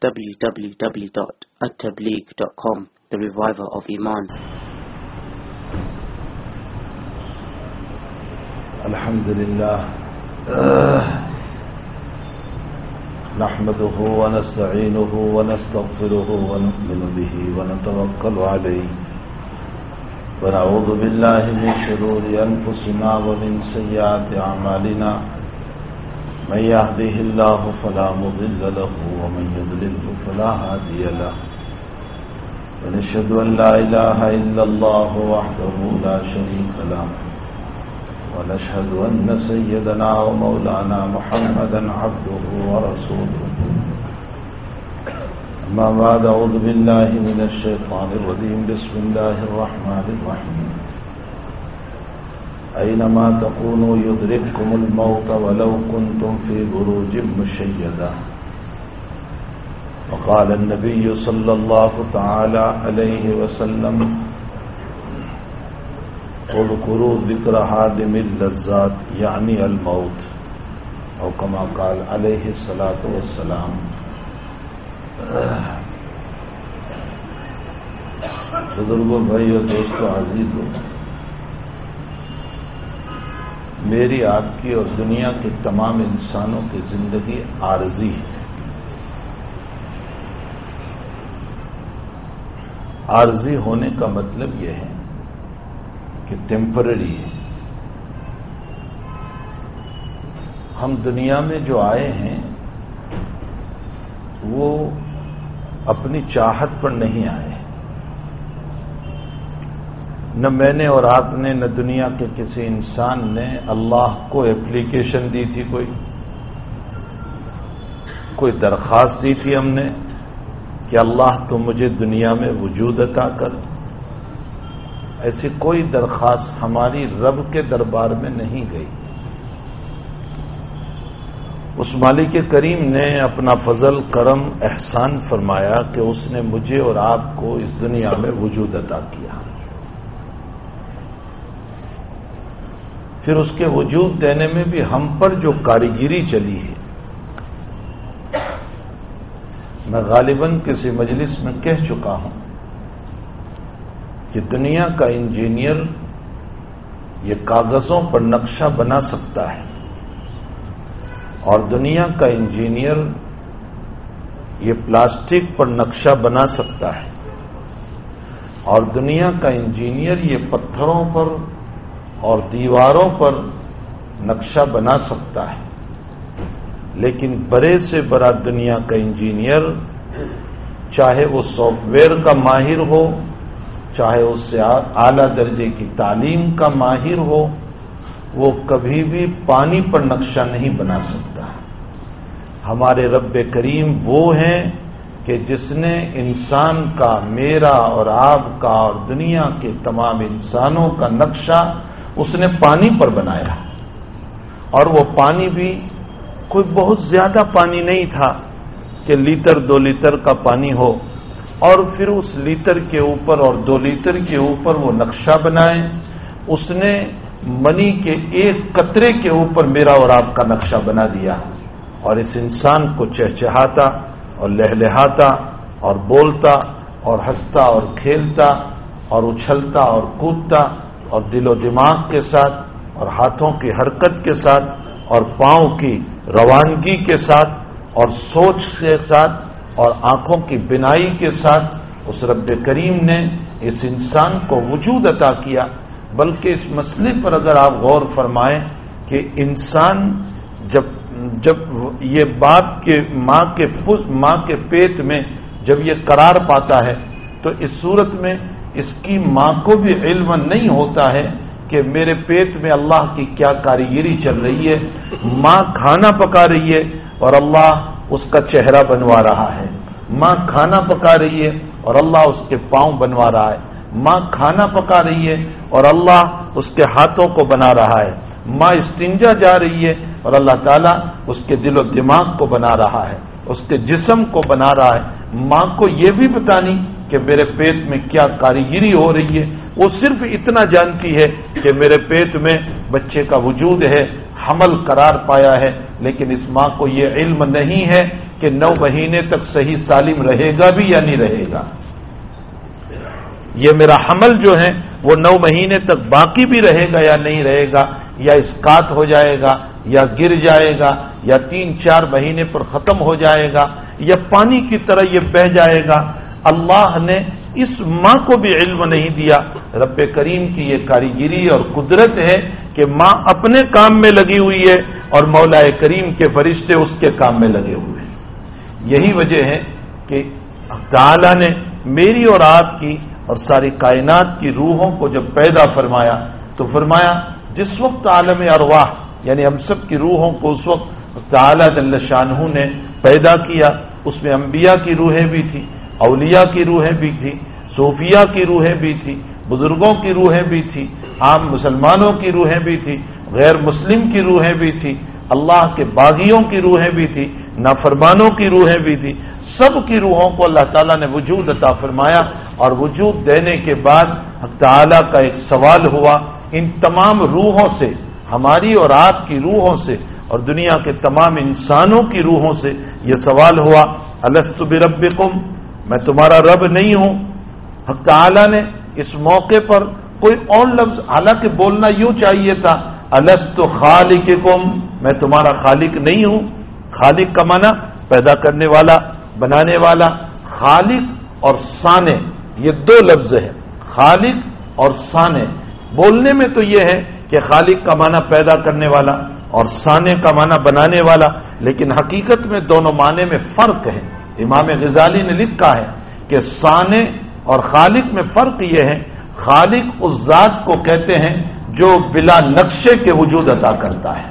www.attableek.com The Reviver of Iman. الحمد لله نحمده ونستعينه ونستغفره ونؤمن به ونتوكل عليه ونعوذ بالله من شرور أنفسنا ومن سيئات أعمالنا من يهده الله فلا مضل له ومن يضلله فلا هادي له. ونشهد أن لا إله إلا الله وحده لا شريك له. ونشهد أن سيدنا ومولانا محمدا عبده ورسوله. أما بعد أعوذ بالله من الشيطان الرجيم. بسم الله الرحمن الرحيم. أينما تكونوا يدرككم الموت ولو كنتم في بروج مشيدة. وقال النبي صلى الله تعالى عليه وسلم، اذكروا ذکر حادم اللذات یعنی الموت او کما قال علیہ الصلاة والسلام. بزرگوں بھائی اور دوستوں عزیز ہو میری آپ کی اور دنیا کے تمام انسانوں کی زندگی عارضی ہے۔ عارضی ہونے کا مطلب یہ ہے کہ ٹیمپرری ہے۔ ہم دنیا میں جو آئے ہیں، وہ اپنی چاہت پر نہیں آئے۔ ہیں نہ میں نے اور آپ نے، نہ دنیا کے کسی انسان نے اللہ کو اپلیکیشن دی تھی کوئی۔ کوئی درخواست دی تھی ہم نے کہ اللہ تو مجھے دنیا میں وجود عطا کر۔ ایسی کوئی درخواست ہماری رب کے دربار میں نہیں گئی۔ اس مالک کریم نے اپنا فضل، کرم، احسان فرمایا کہ اس نے مجھے اور آپ کو اس دنیا میں وجود عطا کیا۔ پھر اس کے وجود دینے میں بھی ہم پر جو کاریگری چلی ہے۔ میں غالباً کسی مجلس میں کہہ چکا ہوں کہ دنیا کا انجینئر یہ کاغذوں پر نقشہ بنا سکتا ہے اور دنیا کا انجینئر یہ پلاسٹک پر نقشہ بنا سکتا ہے اور دنیا کا انجینئر یہ پتھروں پر اور دیواروں پر نقشہ بنا سکتا ہے۔ لیکن بڑے سے بڑا دنیا کا انجینئر، چاہے وہ سافٹ ویئر کا ماہر ہو، چاہے اس سے اعلی درجے کی تعلیم کا ماہر ہو، وہ کبھی بھی پانی پر نقشہ نہیں بنا سکتا۔ ہمارے رب کریم وہ ہیں کہ جس نے انسان کا، میرا اور آپ کا اور دنیا کے تمام انسانوں کا نقشہ اس نے پانی پر بنایا اور وہ پانی بھی کوئی بہت زیادہ پانی نہیں تھا کہ لیٹر دو لیٹر کا پانی ہو اور پھر اس لیٹر کے اوپر اور دو لیٹر کے اوپر وہ نقشہ بنائے۔ اس نے منی کے ایک قطرے کے اوپر میرا اور آپ کا نقشہ بنا دیا اور اس انسان کو چہچہاتا اور لہلہاتا اور بولتا اور ہنستا اور کھیلتا اور اچھلتا اور کودتا اور دل و دماغ کے ساتھ، اور ہاتھوں کی حرکت کے ساتھ، اور پاؤں کی روانگی کے ساتھ، اور سوچ کے ساتھ، اور آنکھوں کی بنائی کے ساتھ، اس رب کریم نے اس انسان کو وجود عطا کیا۔ بلکہ اس مسئلے پر اگر آپ غور فرمائیں کہ انسان جب جب یہ باپ کے، ماں کے ماں کے پیٹ میں جب یہ قرار پاتا ہے، تو اس صورت میں اس کی ماں کو بھی علم نہیں ہوتا ہے کہ میرے پیٹ میں اللہ کی کیا کاریگری چل رہی ہے، ماں کھانا پکا رہی ہے اور اللہ اس کا چہرہ بنوا رہا ہے۔ ماں کھانا پکا رہی ہے اور اللہ اس کے پاؤں بنوا رہا ہے۔ ماں کھانا پکا رہی ہے اور اللہ اس کے ہاتھوں کو بنا رہا ہے۔ ماں استنجا جا رہی ہے اور اللہ تعالیٰ اس کے دل و دماغ کو بنا رہا ہے، اس کے جسم کو بنا رہا ہے۔ ماں کو یہ بھی بتانی کہ میرے پیٹ میں کیا کاریگری ہو رہی ہے؟ وہ صرف اتنا جانتی ہے کہ میرے پیٹ میں بچے کا وجود ہے، حمل قرار پایا ہے، لیکن اس ماں کو یہ علم نہیں ہے کہ نو مہینے تک صحیح سالم رہے گا بھی یا نہیں رہے گا۔ یہ میرا حمل جو ہے، وہ نو مہینے تک باقی بھی رہے گا یا نہیں رہے گا؟ یا اسکات ہو جائے گا، یا گر جائے گا، یا تین چار مہینے پر ختم ہو جائے گا، یا پانی کی طرح یہ بہ جائے گا؟ اللہ نے اس ماں کو بھی علم نہیں دیا۔ رب کریم کی یہ کاریگری اور قدرت ہے کہ ماں اپنے کام میں لگی ہوئی ہے اور مولا کریم کے فرشتے اس کے کام میں لگے ہوئے ہیں۔ یہی وجہ ہے کہ تعالی نے میری اور آپ کی اور ساری کائنات کی روحوں کو جب پیدا فرمایا تو فرمایا، جس وقت عالم ارواح یعنی ہم سب کی روحوں کو اس وقت تعالی دل شاہ نے پیدا کیا، اس میں انبیاء کی روحیں بھی تھیں۔ اولیاء کی روحیں بھی تھی صوفیہ کی روحیں بھی تھی بزرگوں کی روحیں بھی تھی عام مسلمانوں کی روحیں بھی تھی غیر مسلم کی روحیں بھی تھی اللہ کے باغیوں کی روحیں بھی تھی نافرمانوں کی روحیں بھی تھی سب کی روحوں کو اللہ تعالیٰ نے وجود عطا فرمایا اور وجود دینے کے بعد تعالیٰ کا ایک سوال ہوا، ان تمام روحوں سے، ہماری اور آپ کی روحوں سے اور دنیا کے تمام انسانوں کی روحوں سے یہ سوال ہوا السط بربکم؟ میں تمہارا رب نہیں ہوں۔ حق تعالی نے اس موقع پر کوئی اور لفظ، حالانکہ بولنا یوں چاہیے تھا السط خالق کم میں تمہارا خالق نہیں ہوں۔ خالق کا معنی پیدا کرنے والا، بنانے والا۔ خالق اور سانے یہ دو لفظ ہیں۔ خالق اور سانے بولنے میں تو یہ ہے کہ خالق کا معنی پیدا کرنے والا اور سانے کا معنی بنانے والا، لیکن حقیقت میں دونوں معنی میں فرق ہے۔ امام غزالی نے لکھا ہے کہ سانے اور خالق میں فرق یہ ہے، خالق اس ذات کو کہتے ہیں جو بلا نقشے کے وجود ادا کرتا ہے۔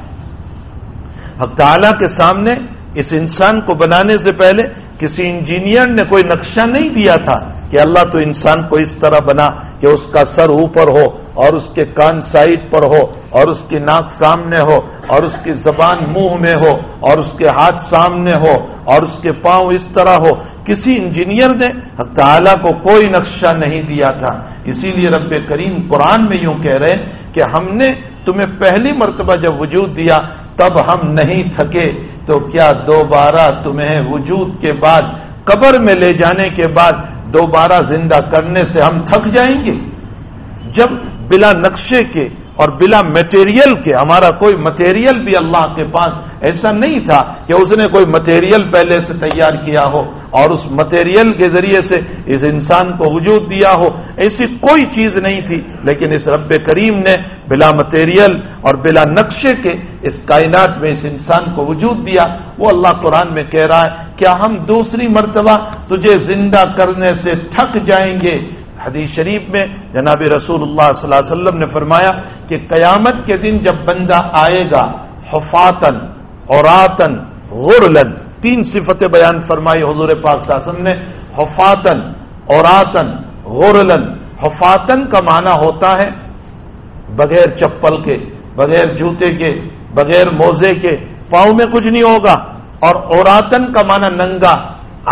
حق تعالیٰ کے سامنے اس انسان کو بنانے سے پہلے کسی انجینئر نے کوئی نقشہ نہیں دیا تھا کہ اللہ تو انسان کو اس طرح بنا کہ اس کا سر اوپر ہو اور اس کے کان سائڈ پر ہو اور اس کی ناک سامنے ہو اور اس کی زبان منہ میں ہو اور اس کے ہاتھ سامنے ہو اور اس کے پاؤں اس طرح ہو کسی انجینئر نے تعالیٰ کو کوئی نقشہ نہیں دیا تھا اسی لیے رب کریم قرآن میں یوں کہہ رہے ہیں کہ ہم نے تمہیں پہلی مرتبہ جب وجود دیا تب ہم نہیں تھکے تو کیا دوبارہ تمہیں وجود کے بعد قبر میں لے جانے کے بعد دوبارہ زندہ کرنے سے ہم تھک جائیں گے؟ جب بلا نقشے کے اور بلا میٹیریل کے، ہمارا کوئی مٹیریل بھی اللہ کے پاس ایسا نہیں تھا کہ اس نے کوئی مٹیریل پہلے سے تیار کیا ہو اور اس مٹیریل کے ذریعے سے اس انسان کو وجود دیا ہو، ایسی کوئی چیز نہیں تھی۔ لیکن اس رب کریم نے بلا مٹیریل اور بلا نقشے کے اس کائنات میں اس انسان کو وجود دیا۔ وہ اللہ قرآن میں کہہ رہا ہے، کیا ہم دوسری مرتبہ تجھے زندہ کرنے سے تھک جائیں گے؟ حدیث شریف میں جناب رسول اللہ صلی اللہ علیہ وسلم نے فرمایا کہ قیامت کے دن جب بندہ آئے گا حفاتن اوراتن غرلن تین صفتیں بیان فرمائی حضور پاک صلی اللہ علیہ وسلم نے حفاتن اوراتن غرلن حفاتن کا معنی ہوتا ہے بغیر چپل کے، بغیر جوتے کے، بغیر موزے کے، پاؤں میں کچھ نہیں ہوگا، اور اوراتن کا معنی ننگا،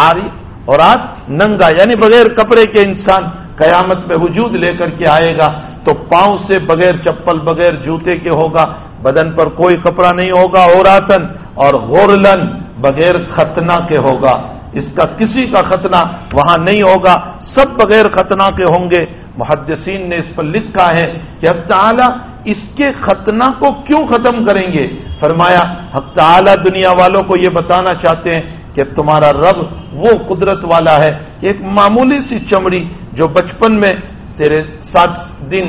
آری اورات ننگا یعنی بغیر کپڑے کے انسان قیامت میں وجود لے کر کے آئے گا تو پاؤں سے بغیر چپل بغیر جوتے کے ہوگا، بدن پر کوئی کپڑا نہیں ہوگا اوراتن اور غورلن بغیر ختنہ کے ہوگا۔ اس کا کسی کا ختنہ وہاں نہیں ہوگا، سب بغیر ختنہ کے ہوں گے۔ محدثین نے اس پر لکھا ہے کہ اب تعالیٰ اس کے ختنہ کو کیوں ختم کریں گے؟ فرمایا، حق تعالیٰ دنیا والوں کو یہ بتانا چاہتے ہیں کہ تمہارا رب وہ قدرت والا ہے کہ ایک معمولی سی چمڑی جو بچپن میں تیرے سات دن،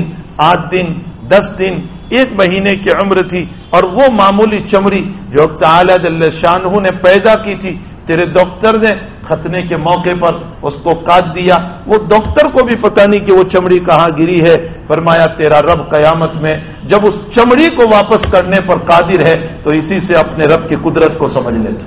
آٹھ دن، دس دن، ایک مہینے کی عمر تھی اور وہ معمولی چمڑی جو تعالی شاہ نے پیدا کی تھی، تیرے ڈاکٹر نے ختنے کے موقع پر اس کو کاٹ دیا۔ وہ ڈاکٹر کو بھی پتہ نہیں کہ وہ چمڑی کہاں گری ہے۔ فرمایا، تیرا رب قیامت میں جب اس چمڑی کو واپس کرنے پر قادر ہے، تو اسی سے اپنے رب کی قدرت کو سمجھ لیتے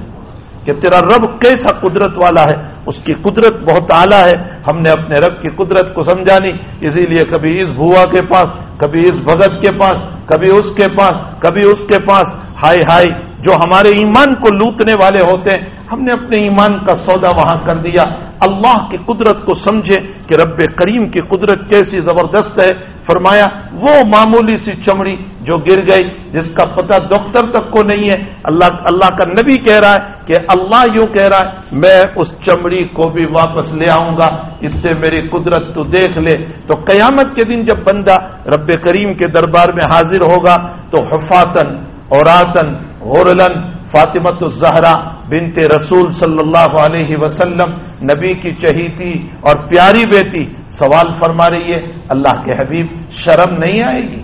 کہ تیرا رب کیسا قدرت والا ہے؟ اس کی قدرت بہت اعلیٰ ہے۔ ہم نے اپنے رب کی قدرت کو سمجھا نہیں۔ اسی لیے کبھی اس بھوا کے پاس، کبھی اس بھگت کے پاس، کبھی اس کے پاس، کبھی اس کے پاس۔ ہائی ہائی جو ہمارے ایمان کو لوٹنے والے ہوتے ہیں، ہم نے اپنے ایمان کا سودا وہاں کر دیا۔ اللہ کی قدرت کو سمجھے کہ رب کریم کی قدرت کیسی زبردست ہے۔ فرمایا، وہ معمولی سی چمڑی جو گر گئی، جس کا پتہ ڈاکٹر تک کو نہیں ہے۔ اللہ اللہ کا نبی کہہ رہا ہے کہ اللہ یوں کہہ رہا ہے، میں اس چمڑی کو بھی واپس لے آؤں گا، اس سے میری قدرت تو دیکھ لے۔ تو قیامت کے دن جب بندہ رب کریم کے دربار میں حاضر ہوگا، تو حفاتن اوراتن غورلن فاطمت الزہرا بنت رسول صلی اللہ علیہ وسلم، نبی کی چہیتی اور پیاری بیٹی، سوال فرما رہی ہے، اللہ کے حبیب، شرم نہیں آئے گی؟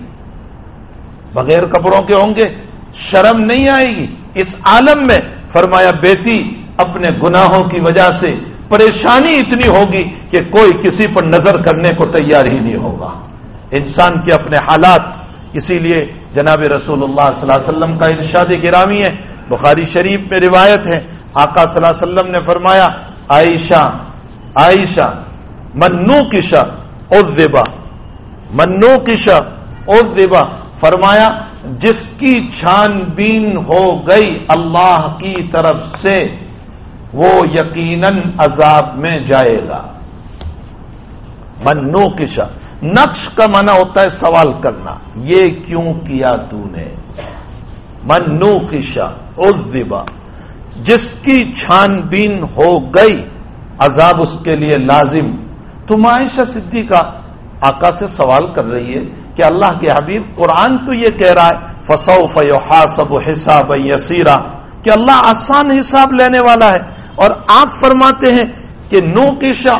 بغیر کپڑوں کے ہوں گے، شرم نہیں آئے گی؟ اس عالم میں، فرمایا، بیٹی، اپنے گناہوں کی وجہ سے پریشانی اتنی ہوگی کہ کوئی کسی پر نظر کرنے کو تیار ہی نہیں ہوگا۔ انسان کے اپنے حالات اسی لیے جناب رسول اللہ صلی اللہ علیہ وسلم کا ارشاد گرامی ہے، بخاری شریف میں روایت ہے۔ آقا صلی اللہ علیہ وسلم نے فرمایا، عائشہ عائشہ منو کشا اور دیبا منو کشا اور دیبا فرمایا، جس کی چھان بین ہو گئی اللہ کی طرف سے، وہ یقیناً عذاب میں جائے گا۔ منو کشا نقش کا منع ہوتا ہے سوال کرنا۔ یہ کیوں کیا تو نے؟ منو کشا ازبا جس کی چھان بین ہو گئی، عذاب اس کے لیے لازم۔ تم عائشہ صدی کا آقا سے سوال کر رہی ہے کہ اللہ کے حبیب، قرآن تو یہ کہہ رہا ہے فسو فیوحا سب حساب یسیرا کہ اللہ آسان حساب لینے والا ہے۔ اور آپ فرماتے ہیں کہ نو کی شاہ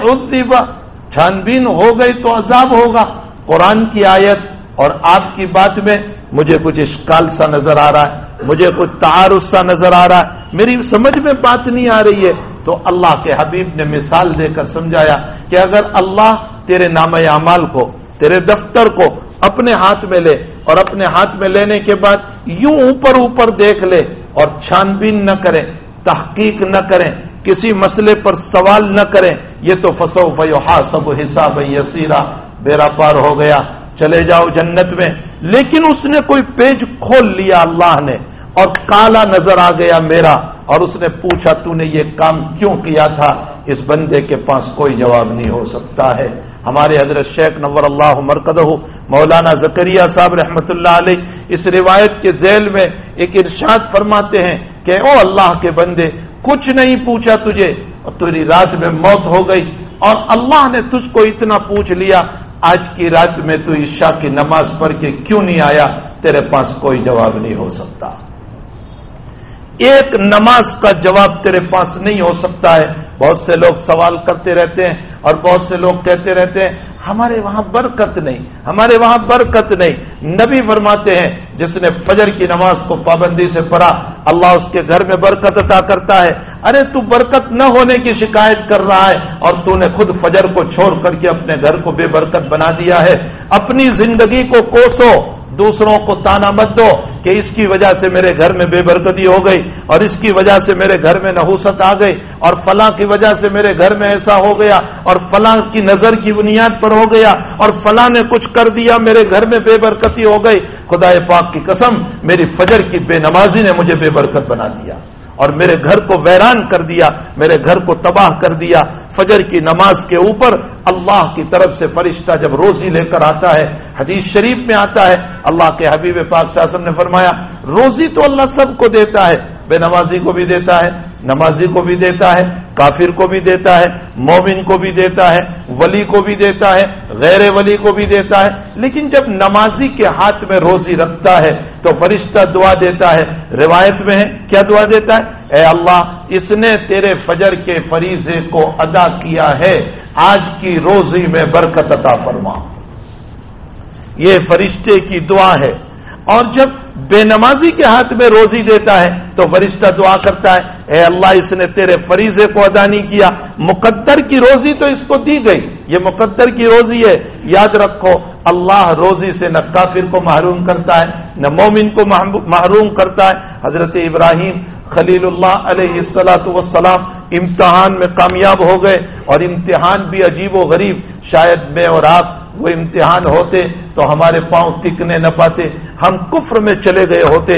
چھان بین ہو گئی تو عذاب ہوگا۔ قرآن کی آیت اور آپ کی بات میں مجھے کچھ اشکال سا نظر آ رہا ہے، مجھے کچھ تعارف سا نظر آ رہا ہے۔ میری سمجھ میں بات نہیں آ رہی ہے۔ تو اللہ کے حبیب نے مثال دے کر سمجھایا کہ اگر اللہ تیرے نام اعمال کو، تیرے دفتر کو اپنے ہاتھ میں لے اور اپنے ہاتھ میں لینے کے بعد یوں اوپر اوپر دیکھ لے اور چھان بین نہ کریں تحقیق نہ کریں کسی مسئلے پر سوال نہ کریں یہ تو فسو فیو ہا سب حساب یسیرا، بیرا پار ہو گیا، چلے جاؤ جنت میں۔ لیکن اس نے کوئی پیج کھول لیا اللہ نے اور کالا نظر آ گیا میرا اور اس نے پوچھا، تو نے یہ کام کیوں کیا تھا؟ اس بندے کے پاس کوئی جواب نہیں ہو سکتا ہے۔ ہمارے حضرت شیخ نور اللہ مرکز مولانا زکریہ صاحب رحمۃ اللہ علیہ، اس روایت کے ذیل میں ایک ارشاد فرماتے ہیں کہ او اللہ کے بندے کچھ نہیں پوچھا تجھے، اور تیری رات میں موت ہو گئی، اور اللہ نے تجھ کو اتنا پوچھ لیا، آج کی رات میں تو عشاء کی نماز پڑھ کے کیوں نہیں آیا؟ تیرے پاس کوئی جواب نہیں ہو سکتا۔ ایک نماز کا جواب تیرے پاس نہیں ہو سکتا ہے۔ بہت سے لوگ سوال کرتے رہتے ہیں اور بہت سے لوگ کہتے رہتے ہیں، ہمارے وہاں برکت نہیں، ہمارے وہاں برکت نہیں۔ نبی فرماتے ہیں، جس نے فجر کی نماز کو پابندی سے پڑھا، اللہ اس کے گھر میں برکت عطا کرتا ہے۔ ارے، تو برکت نہ ہونے کی شکایت کر رہا ہے اور تو نے خود فجر کو چھوڑ کر کے اپنے گھر کو بے برکت بنا دیا ہے۔ اپنی زندگی کو کوسو، دوسروں کو تانا مت دو۔ کہ اس کی وجہ سے میرے گھر میں بے برکتی ہو گئی اور اس کی وجہ سے میرے گھر میں نحوست آ گئی اور فلاں کی وجہ سے میرے گھر میں ایسا ہو گیا اور فلاں کی نظر کی بنیاد پر ہو گیا اور فلاں نے کچھ کر دیا، میرے گھر میں بے برکتی ہو گئی۔ خدا پاک کی قسم، میری فجر کی بے نمازی نے مجھے بے برکت بنا دیا۔ اور میرے گھر کو ویران کر دیا، میرے گھر کو تباہ کر دیا۔ فجر کی نماز کے اوپر اللہ کی طرف سے فرشتہ جب روزی لے کر آتا ہے، حدیث شریف میں آتا ہے، اللہ کے حبیب پاک شاسم نے فرمایا، روزی تو اللہ سب کو دیتا ہے بے نمازی کو بھی دیتا ہے، نمازی کو بھی دیتا ہے، کافر کو بھی دیتا ہے، مومن کو بھی دیتا ہے، ولی کو بھی دیتا ہے، غیر ولی کو بھی دیتا ہے۔ لیکن جب نمازی کے ہاتھ میں روزی رکھتا ہے تو فرشتہ دعا دیتا ہے۔ روایت میں ہے، کیا دعا دیتا ہے؟ اے اللہ، اس نے تیرے فجر کے فریضے کو ادا کیا ہے، آج کی روزی میں برکت عطا فرما۔ یہ فرشتے کی دعا ہے۔ اور جب بے نمازی کے ہاتھ میں روزی دیتا ہے تو فرشتہ دعا کرتا ہے، اے اللہ، اس نے تیرے فریضے کو ادا نہیں کیا۔ مقدر کی روزی تو اس کو دی گئی۔ یہ مقدر کی روزی ہے۔ یاد رکھو، اللہ روزی سے نہ کافر کو محروم کرتا ہے، نہ مومن کو محروم کرتا ہے۔ حضرت ابراہیم خلیل اللہ علیہ السلاۃ وسلام امتحان میں کامیاب ہو گئے اور امتحان بھی عجیب و غریب۔ شاید میں اور آپ وہ امتحان ہوتے تو ہمارے پاؤں ٹکنے نہ پاتے ہم کفر میں چلے گئے ہوتے۔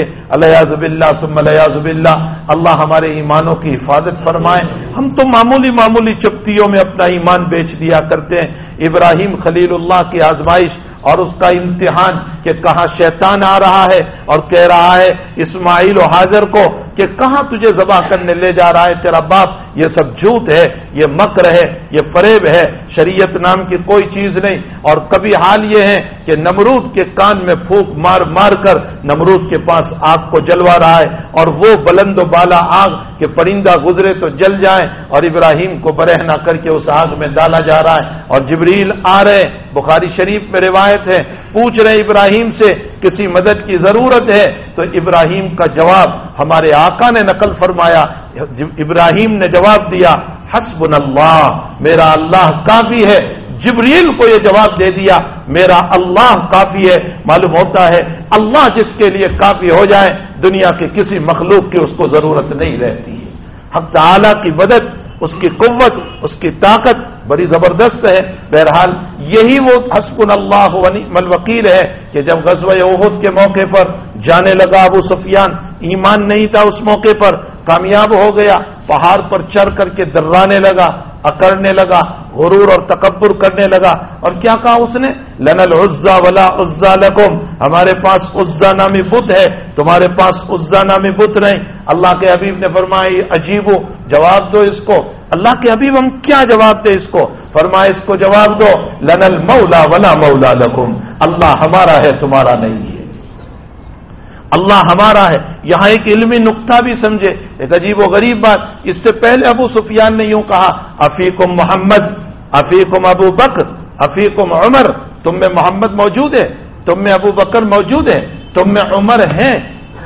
زب اللہ سم زب اللہ اللہ ہمارے ایمانوں کی حفاظت فرمائے۔ ہم تو معمولی معمولی چپتیوں میں اپنا ایمان بیچ دیا کرتے ہیں۔ ابراہیم خلیل اللہ کی آزمائش اور اس کا امتحان کہ کہاں شیطان آ رہا ہے اور کہہ رہا ہے اسماعیل و حاضر کو کہ کہاں تجھے ذبح کرنے لے جا رہا ہے تیرا باپ؟ یہ سب جھوٹ ہے، یہ مکر ہے، یہ فریب ہے، شریعت نام کی کوئی چیز نہیں۔ اور کبھی حال یہ ہے کہ نمرود کے کان میں پھونک مار مار کر نمرود کے پاس آگ کو جلوا رہا ہے اور وہ بلند و بالا آگ کہ پرندہ گزرے تو جل جائے اور ابراہیم کو برہنا کر کے اس آگ میں ڈالا جا رہا ہے۔ اور جبریل آ رہے بخاری شریف میں روایت ہے، پوچھ رہے ابراہیم سے، کسی مدد کی ضرورت ہے؟ تو ابراہیم کا جواب ہمارے آقا نے نقل فرمایا۔ ابراہیم نے جواب دیا حسب اللہ میرا اللہ کافی ہے۔ جبریل کو یہ جواب دے دیا، میرا اللہ کافی ہے۔ معلوم ہوتا ہے، اللہ جس کے لیے کافی ہو جائے، دنیا کے کسی مخلوق کی اس کو ضرورت نہیں رہتی ہے۔ حق تعالی کی مدد، اس کی قوت، اس کی طاقت بڑی زبردست ہے۔ بہرحال یہی وہ حسب اللہ الوکیل ہے کہ جب غزوہ عہد کے موقع پر جانے لگا ابو سفیان، ایمان نہیں تھا اس موقع پر، کامیاب ہو گیا، پہاڑ پر چڑھ کر کے درانے لگا۔ اکڑنے لگا، غرور اور تکبر کرنے لگا۔ اور کیا کہا اس نے؟ لن العزا ولا عزا لکم ہمارے پاس عزا نامی بت ہے، تمہارے پاس عزا نامی بت نہیں۔ اللہ کے حبیب نے فرمائی عجیب جواب دو اس کو۔ اللہ کے حبیب، ہم کیا جواب دے اس کو؟ فرمائے اس کو جواب دو۔ لن المولا ولا مولا لکم اللہ ہمارا ہے، تمہارا نہیں ہے۔ اللہ ہمارا ہے، یہاں ایک علمی نقطہ بھی سمجھے۔ ایک عجیب و غریب بات، اس سے پہلے ابو سفیان نے یوں کہا افیقم محمد افیقم ابو بکر افیقم عمر، تم میں محمد موجود ہے، تم میں ابو بکر موجود ہے، تم میں عمر ہیں۔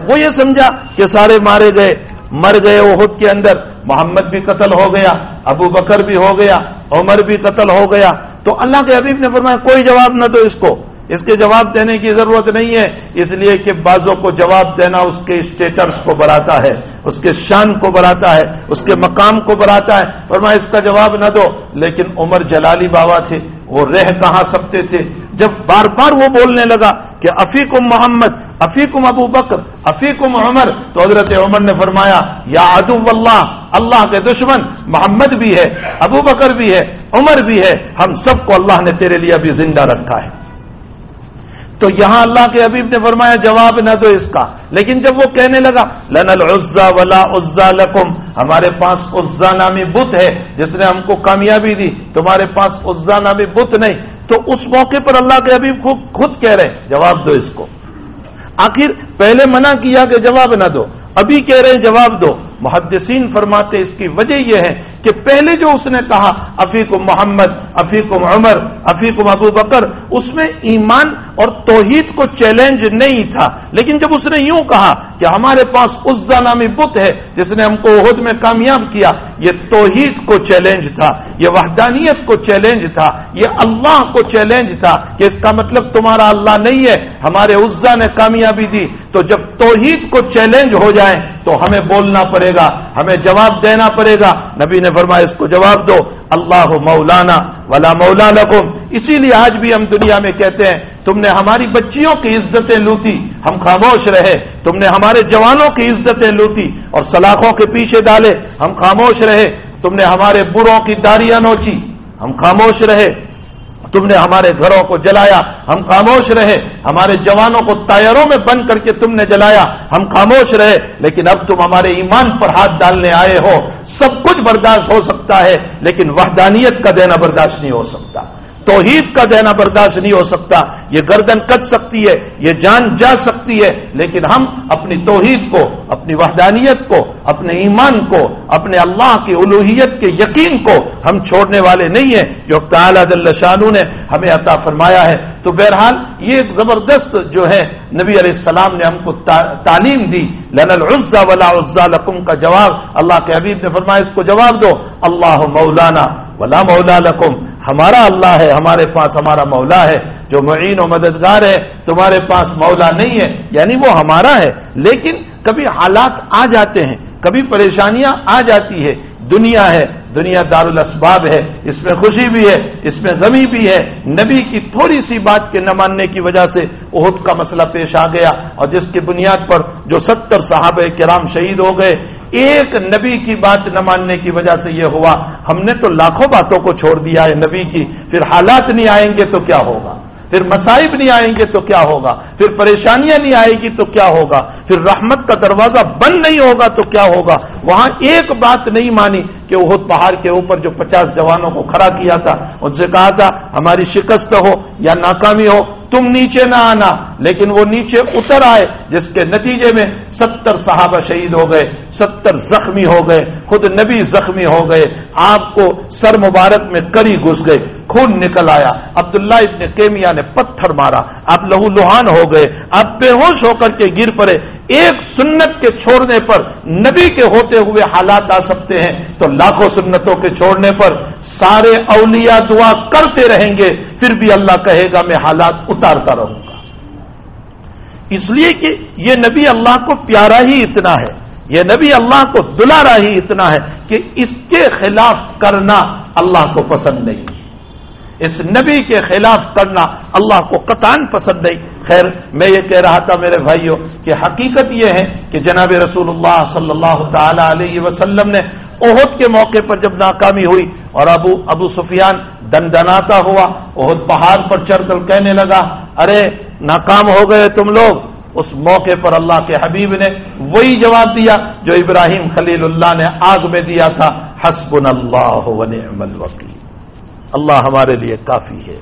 وہ یہ سمجھا کہ سارے مارے گئے۔ مر گئے عہد کے اندر۔ محمد بھی قتل ہو گیا، ابو بکر بھی ہو گیا، عمر بھی قتل ہو گیا۔ تو اللہ کے حبیب نے فرمایا، کوئی جواب نہ دو اس کو۔ اس کے جواب دینے کی ضرورت نہیں ہے، اس لیے کہ بعضوں کو جواب دینا اس کے اسٹیٹس کو بڑھاتا ہے، اس کے شان کو بڑھاتا ہے، اس کے مقام کو بڑھاتا ہے۔ فرمایا، اس کا جواب نہ دو۔ لیکن عمر جلالی بابا تھے، وہ رہ کہاں سکتے تھے؟ جب بار بار وہ بولنے لگا کہ افیقم محمد افیقم ابو بکر افیقم عمر، تو حضرت عمر نے فرمایا، یا ادو اللہ اللہ کے دشمن، محمد بھی ہے، ابو بکر بھی ہے، عمر بھی ہے، ہم سب کو اللہ نے تیرے لیے ابھی زندہ رکھا ہے۔ تو یہاں اللہ کے حبیب نے فرمایا جواب نہ دو اس کا لیکن جب وہ کہنے لگا لن العزا ولا عزا لکم ہمارے پاس عزا نامی بت ہے، جس نے ہم کو کامیابی دی، تمہارے پاس عزا نامی بت نہیں۔ تو اس موقع پر اللہ کے حبیب کو خود کہہ رہے جواب دو اس کو۔ آخر پہلے منع کیا کہ جواب نہ دو، ابھی کہہ رہے ہیں، جواب دو۔ محدثین فرماتے اس کی وجہ یہ ہے کہ پہلے جو اس نے کہا افیق محمد افیق عمر افیق ابو بکر، اس میں ایمان اور توحید کو چیلنج نہیں تھا۔ لیکن جب اس نے یوں کہا کہ ہمارے پاس عزا نامی بت ہے جس نے ہم کو عہد میں کامیاب کیا، یہ توحید کو چیلنج تھا، یہ وحدانیت کو چیلنج تھا، یہ اللہ کو چیلنج تھا کہ اس کا مطلب تمہارا اللہ نہیں ہے، ہمارے عزا نے کامیابی دی۔ تو جب توحید کو چیلنج ہو جائے تو ہمیں بولنا پڑے گا ہمیں جواب دینا پڑے گا۔ نبی نے فرمایا، اس کو جواب دو۔ اللہ مولانا ولا مولا لکم۔ اسی لیے آج بھی ہم دنیا میں کہتے ہیں، تم نے ہماری بچیوں کی عزتیں لوٹی ہم خاموش رہے۔ تم نے ہمارے جوانوں کی عزتیں لوٹی اور سلاخوں کے پیچھے ڈالے۔ ہم خاموش رہے۔ تم نے ہمارے بروں کی داریاں نوچی۔ ہم خاموش رہے۔ تم نے ہمارے گھروں کو جلایا، ہم خاموش رہے، ہمارے جوانوں کو ٹائروں میں بند کر کے تم نے جلایا، ہم خاموش رہے، لیکن اب تم ہمارے ایمان پر ہاتھ ڈالنے آئے ہو۔ سب کچھ برداشت ہو سکتا ہے، لیکن وحدانیت کا دینا برداشت نہیں ہو سکتا۔ توحید کا دینا برداشت نہیں ہو سکتا۔ یہ گردن کٹ سکتی ہے، یہ جان جا سکتی ہے، لیکن ہم اپنی توحید کو، اپنی وحدانیت کو، اپنے ایمان کو، اپنے اللہ کی الوحیت کے یقین کو ہم چھوڑنے والے نہیں ہیں۔ جو تعالیٰ شانو نے ہمیں عطا فرمایا ہے۔ تو بہرحال یہ ایک زبردست جو ہے، نبی علیہ السلام نے ہم کو تعلیم دی۔ لن العزا ولا عزا لکم کا جواب۔ اللہ کے حبیب نے فرمایا، اس کو جواب دو۔ اللہ مولانا ولا مولا لکم ہمارا اللہ ہے، ہمارے پاس ہمارا مولا ہے۔ جو معین و مددگار ہے، تمہارے پاس مولا نہیں ہے۔ یعنی وہ ہمارا ہے۔ لیکن کبھی حالات آ جاتے ہیں، کبھی پریشانیاں آ جاتی ہے دنیا ہے دنیا دار الاسباب ہے، اس میں خوشی بھی ہے، اس میں غمی بھی ہے۔ نبی کی تھوڑی سی بات کے نہ ماننے کی وجہ سے عہد کا مسئلہ پیش آ گیا اور جس کی بنیاد پر جو ستر صحابہ کرام شہید ہو گئے، ایک نبی کی بات نہ ماننے کی وجہ سے یہ ہوا، ہم نے تو لاکھوں باتوں کو چھوڑ دیا ہے نبی کی، پھر حالات نہیں آئیں گے تو کیا ہوگا؟ پھر مسائب نہیں آئیں گے تو کیا ہوگا؟ پھر پریشانیاں نہیں آئے گی تو کیا ہوگا؟ پھر رحمت کا دروازہ بند نہیں ہوگا تو کیا ہوگا؟ وہاں ایک بات نہیں مانی کہ وہ پہاڑ کے اوپر جو پچاس جوانوں کو کھڑا کیا تھا، ان سے کہا تھا، ہماری شکست ہو یا ناکامی ہو تم نیچے نہ آنا۔ لیکن وہ نیچے اتر آئے، جس کے نتیجے میں ستر صحابہ شہید ہو گئے، ستر زخمی ہو گئے، خود نبی زخمی ہو گئے، آپ کو سر مبارک میں کری گھس گئے خون نکل آیا۔ عبداللہ ابن کیمیا نے پتھر مارا۔ آپ لہو لوہان ہو گئے، آپ بے ہوش ہو کر کے گر پڑے۔ ایک سنت کے چھوڑنے پر نبی کے ہوتے ہوئے حالات آ سکتے ہیں، تو لاکھوں سنتوں کے چھوڑنے پر سارے اولیاء دعا کرتے رہیں گے، پھر بھی اللہ کہے گا میں حالات اتارتا رہوں گا۔ اس لیے کہ یہ نبی اللہ کو پیارا ہی اتنا ہے۔ یہ نبی اللہ کو دلارا ہی اتنا ہے کہ اس کے خلاف کرنا اللہ کو پسند نہیں۔ اس نبی کے خلاف کرنا اللہ کو قطان پسند نہیں۔ خیر، میں یہ کہہ رہا تھا میرے بھائیوں کہ حقیقت یہ ہے کہ جناب رسول اللہ صلی اللہ تعالی علیہ وسلم نے عہد کے موقع پر جب ناکامی ہوئی اور ابو ابو سفیان دن دناتا ہوا عہد پہاڑ پر چڑھ کر کہنے لگا، ارے، ناکام ہو گئے تم لوگ۔ اس موقع پر اللہ کے حبیب نے وہی جواب دیا جو ابراہیم خلیل اللہ نے آگ میں دیا تھا حسب اللہ ونعم الوکیل۔ اللہ ہمارے لیے کافی ہے۔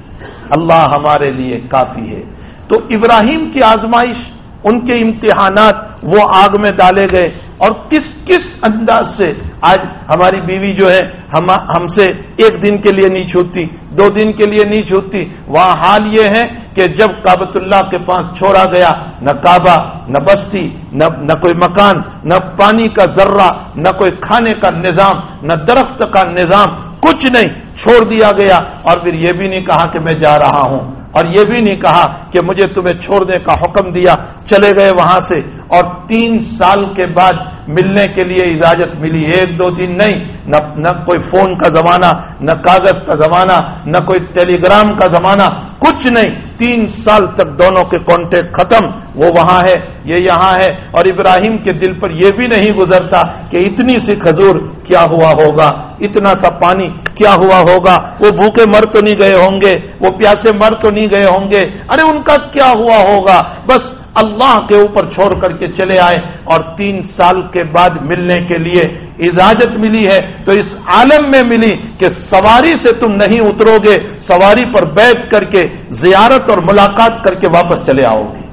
اللہ ہمارے لیے کافی ہے۔ تو ابراہیم کی آزمائش، ان کے امتحانات وہ آگ میں ڈالے گئے اور کس کس انداز سے؟ آج ہماری بیوی جو ہے، ہم ہم سے ایک دن کے لیے نہیں چھوٹتی، دو دن کے لیے نہیں چھوٹتی۔ وہاں حال یہ ہے کہ جب کابت اللہ کے پاس چھوڑا گیا، نہ کعبہ، نہ بستی، نہ نہ کوئی مکان، نہ پانی کا ذرہ، نہ کوئی کھانے کا نظام، نہ درخت کا نظام، کچھ نہیں، چھوڑ دیا گیا۔ اور پھر یہ بھی نہیں کہا کہ میں جا رہا ہوں۔ اور یہ بھی نہیں کہا کہ مجھے تمہیں چھوڑنے کا حکم دیا، چلے گئے وہاں سے۔ اور تین سال کے بعد ملنے کے لیے اجازت ملی۔ ایک دو دن نہیں، نہ نہ کوئی فون کا زمانہ، نہ کاغذ کا زمانہ، نہ کوئی ٹیلی گرام کا زمانہ، کچھ نہیں۔ تین سال تک دونوں کے کانٹیکٹ ختم، وہ وہاں ہے، یہ یہاں ہے۔ اور ابراہیم کے دل پر یہ بھی نہیں گزرتا کہ اتنی سی کھجور کیا ہوا ہوگا، اتنا سا پانی کیا ہوا ہوگا۔ وہ بھوکے مر تو نہیں گئے ہوں گے، وہ پیاسے مر تو نہیں گئے ہوں گے۔ ارے، ان کا کیا ہوا ہوگا؟ بس اللہ کے اوپر چھوڑ کر کے چلے آئے اور تین سال کے بعد ملنے کے لیے اجازت ملی ہے تو اس عالم میں ملی کہ سواری سے تم نہیں اترو گے سواری پر بیٹھ کر کے زیارت اور ملاقات کر کے واپس چلے آؤ گے۔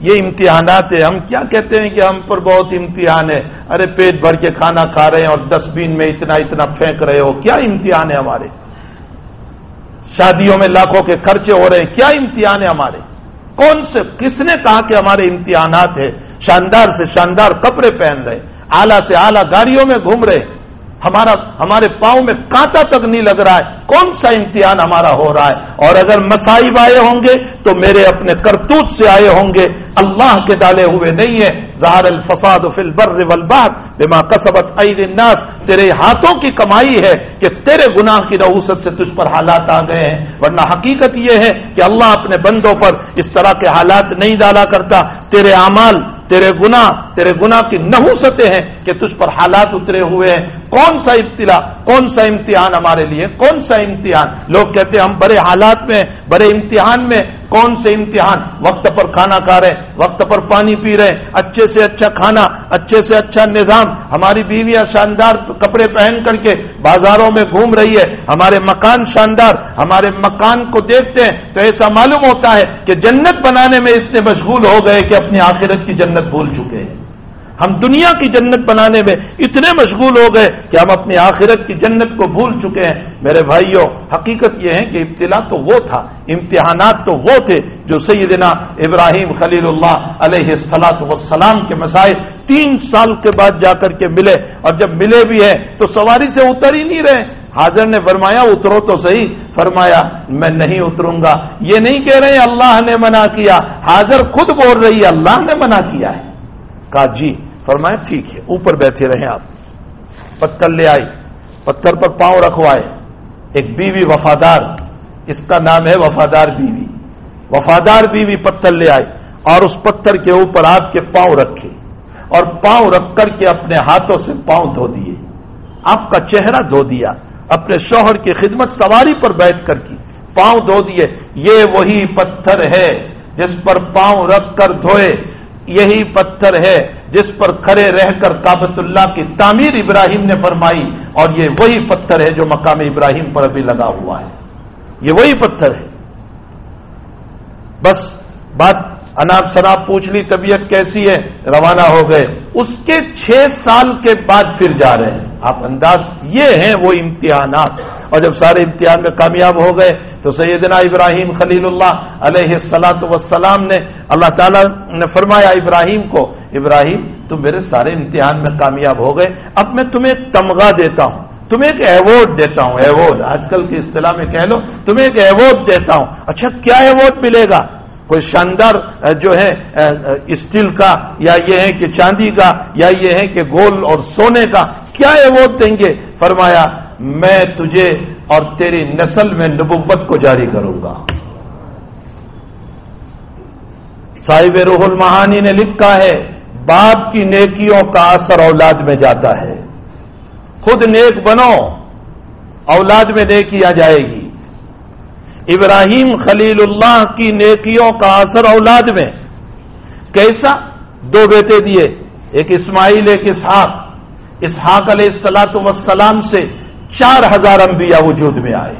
یہ امتحانات ہیں۔ ہم کیا کہتے ہیں کہ ہم پر بہت امتحان ہے؟ ارے پیٹ بھر کے کھانا کھا رہے ہیں اور ڈسٹ بین میں اتنا اتنا پھینک رہے ہو۔ کیا امتحان ہے ہمارے؟ شادیوں میں لاکھوں کے خرچے ہو رہے ہیں۔ کیا امتحان ہے ہمارے؟ کون سے کس نے کہا کہ ہمارے امتحانات ہیں؟ شاندار سے شاندار کپڑے پہن رہے، اعلیٰ سے اعلیٰ گاڑیوں میں گھوم رہے، ہمارا ہمارے پاؤں میں کانٹا تک نہیں لگ رہا ہے۔ کون سا امتحان ہمارا ہو رہا ہے؟ اور اگر مسائب آئے ہوں گے تو میرے اپنے کرتوت سے آئے ہوں گے۔ اللہ کے ڈالے ہوئے نہیں ہے ظاہر الفساد فل بر والبحر بما کسبت عید الناس۔ تیرے ہاتھوں کی کمائی ہے کہ تیرے گناہ کی نوست سے تجھ پر حالات آ گئے ہیں۔ ورنہ حقیقت یہ ہے کہ اللہ اپنے بندوں پر اس طرح کے حالات نہیں ڈالا کرتا۔ تیرے اعمال، تیرے گنا تیرے گنا کی نحوستیں ہیں کہ تجھ پر حالات اترے ہوئے ہیں۔ کون سا ابتلا کون سا امتحان ہمارے لیے؟ کون سا امتحان۔ لوگ کہتے ہیں ہم بڑے حالات میں بڑے امتحان میں کون سے امتحان؟ وقت پر کھانا کھا رہے وقت پر پانی پی رہے اچھے سے اچھا کھانا، اچھے سے اچھا نظام۔ ہماری بیویاں شاندار کپڑے پہن کر کے بازاروں میں گھوم رہی ہے۔ ہمارے مکان شاندار، ہمارے مکان کو دیکھتے ہیں۔ تو ایسا معلوم ہوتا ہے کہ جنت بنانے میں اتنے مشغول ہو گئے کہ اپنی آخرت کی جنت بھول چکے ہیں۔ ہم دنیا کی جنت بنانے میں اتنے مشغول ہو گئے کہ ہم اپنی آخرت کی جنت کو بھول چکے ہیں۔ میرے بھائیوں، حقیقت یہ ہے کہ ابتلا تو وہ تھا، امتحانات تو وہ تھے جو سیدنا ابراہیم خلیل اللہ علیہ السلاط وسلام کے مسائل تین سال کے بعد جا کر کے ملے۔ اور جب ملے بھی ہیں تو سواری سے اتر ہی نہیں رہے۔ حاضر نے فرمایا، اترو تو صحیح۔ فرمایا، میں نہیں اتروں گا۔ یہ نہیں کہہ رہے اللہ نے منع کیا۔ حاضر خود بول رہی ہے، اللہ نے منع کیا ہے۔ کہا جی فرمایا ٹھیک ہے، اوپر بیٹھے رہیں آپ۔ پتھر لے آئی پتھر پر پاؤں رکھوائے۔ ایک بیوی وفادار، اس کا نام ہے وفادار بیوی۔ وفادار بیوی پتھر لے آئی اور اس پتھر کے اوپر آپ کے پاؤں رکھے اور پاؤں رکھ کر کے اپنے ہاتھوں سے پاؤں دھو دیے۔ آپ کا چہرہ دھو دیا، اپنے شوہر کی خدمت سواری پر بیٹھ کر کی۔ پاؤں دھو دیے، یہ وہی پتھر ہے جس پر پاؤں رکھ کر دھوئے، یہی پتھر ہے۔ جس پر کھڑے رہ کر کابت اللہ کی تعمیر ابراہیم نے فرمائی اور یہ وہی پتھر ہے جو مقام ابراہیم پر ابھی لگا ہوا ہے۔ یہ وہی پتھر ہے۔ بس بات اناپ شناب پوچھ لی، طبیعت کیسی ہے؟ روانہ ہو گئے۔ اس کے چھ سال کے بعد پھر جا رہے ہیں۔ آپ انداز یہ ہیں وہ امتحانات۔ اور جب سارے امتحان میں کامیاب ہو گئے تو سیدنا ابراہیم خلیل اللہ علیہ السلاۃ وسلام نے اللہ تعالیٰ نے فرمایا ابراہیم کو، ابراہیم، تم میرے سارے امتحان میں کامیاب ہو گئے، اب میں تمہیں تمغہ دیتا ہوں، تمہیں ایک ایوارڈ دیتا ہوں، ایوارڈ، آج کل کی اصطلاح میں کہہ لو، تمہیں ایک ایوارڈ دیتا ہوں اچھا کیا ایوارڈ ملے گا؟ کوئی شاندار جو ہے اسٹیل کا، یا یہ ہے کہ چاندی کا، یا یہ ہے کہ گول اور سونے کا، کیا ایوارڈ دیں گے؟ فرمایا میں تجھے اور تیری نسل میں نبوت کو جاری کروں گا۔ صاحب روح المہانی نے لکھا ہے، باپ کی نیکیوں کا اثر اولاد میں جاتا ہے۔ خود نیک بنو، اولاد میں نیکی آ جائے گی۔ ابراہیم خلیل اللہ کی نیکیوں کا اثر اولاد میں۔ کیسا؟ دو بیٹے دیے، ایک اسماعیل، ایک اسحاق۔ اسحاق علیہ السلاۃ وسلام سے چار ہزار انبیاء وجود میں آئے۔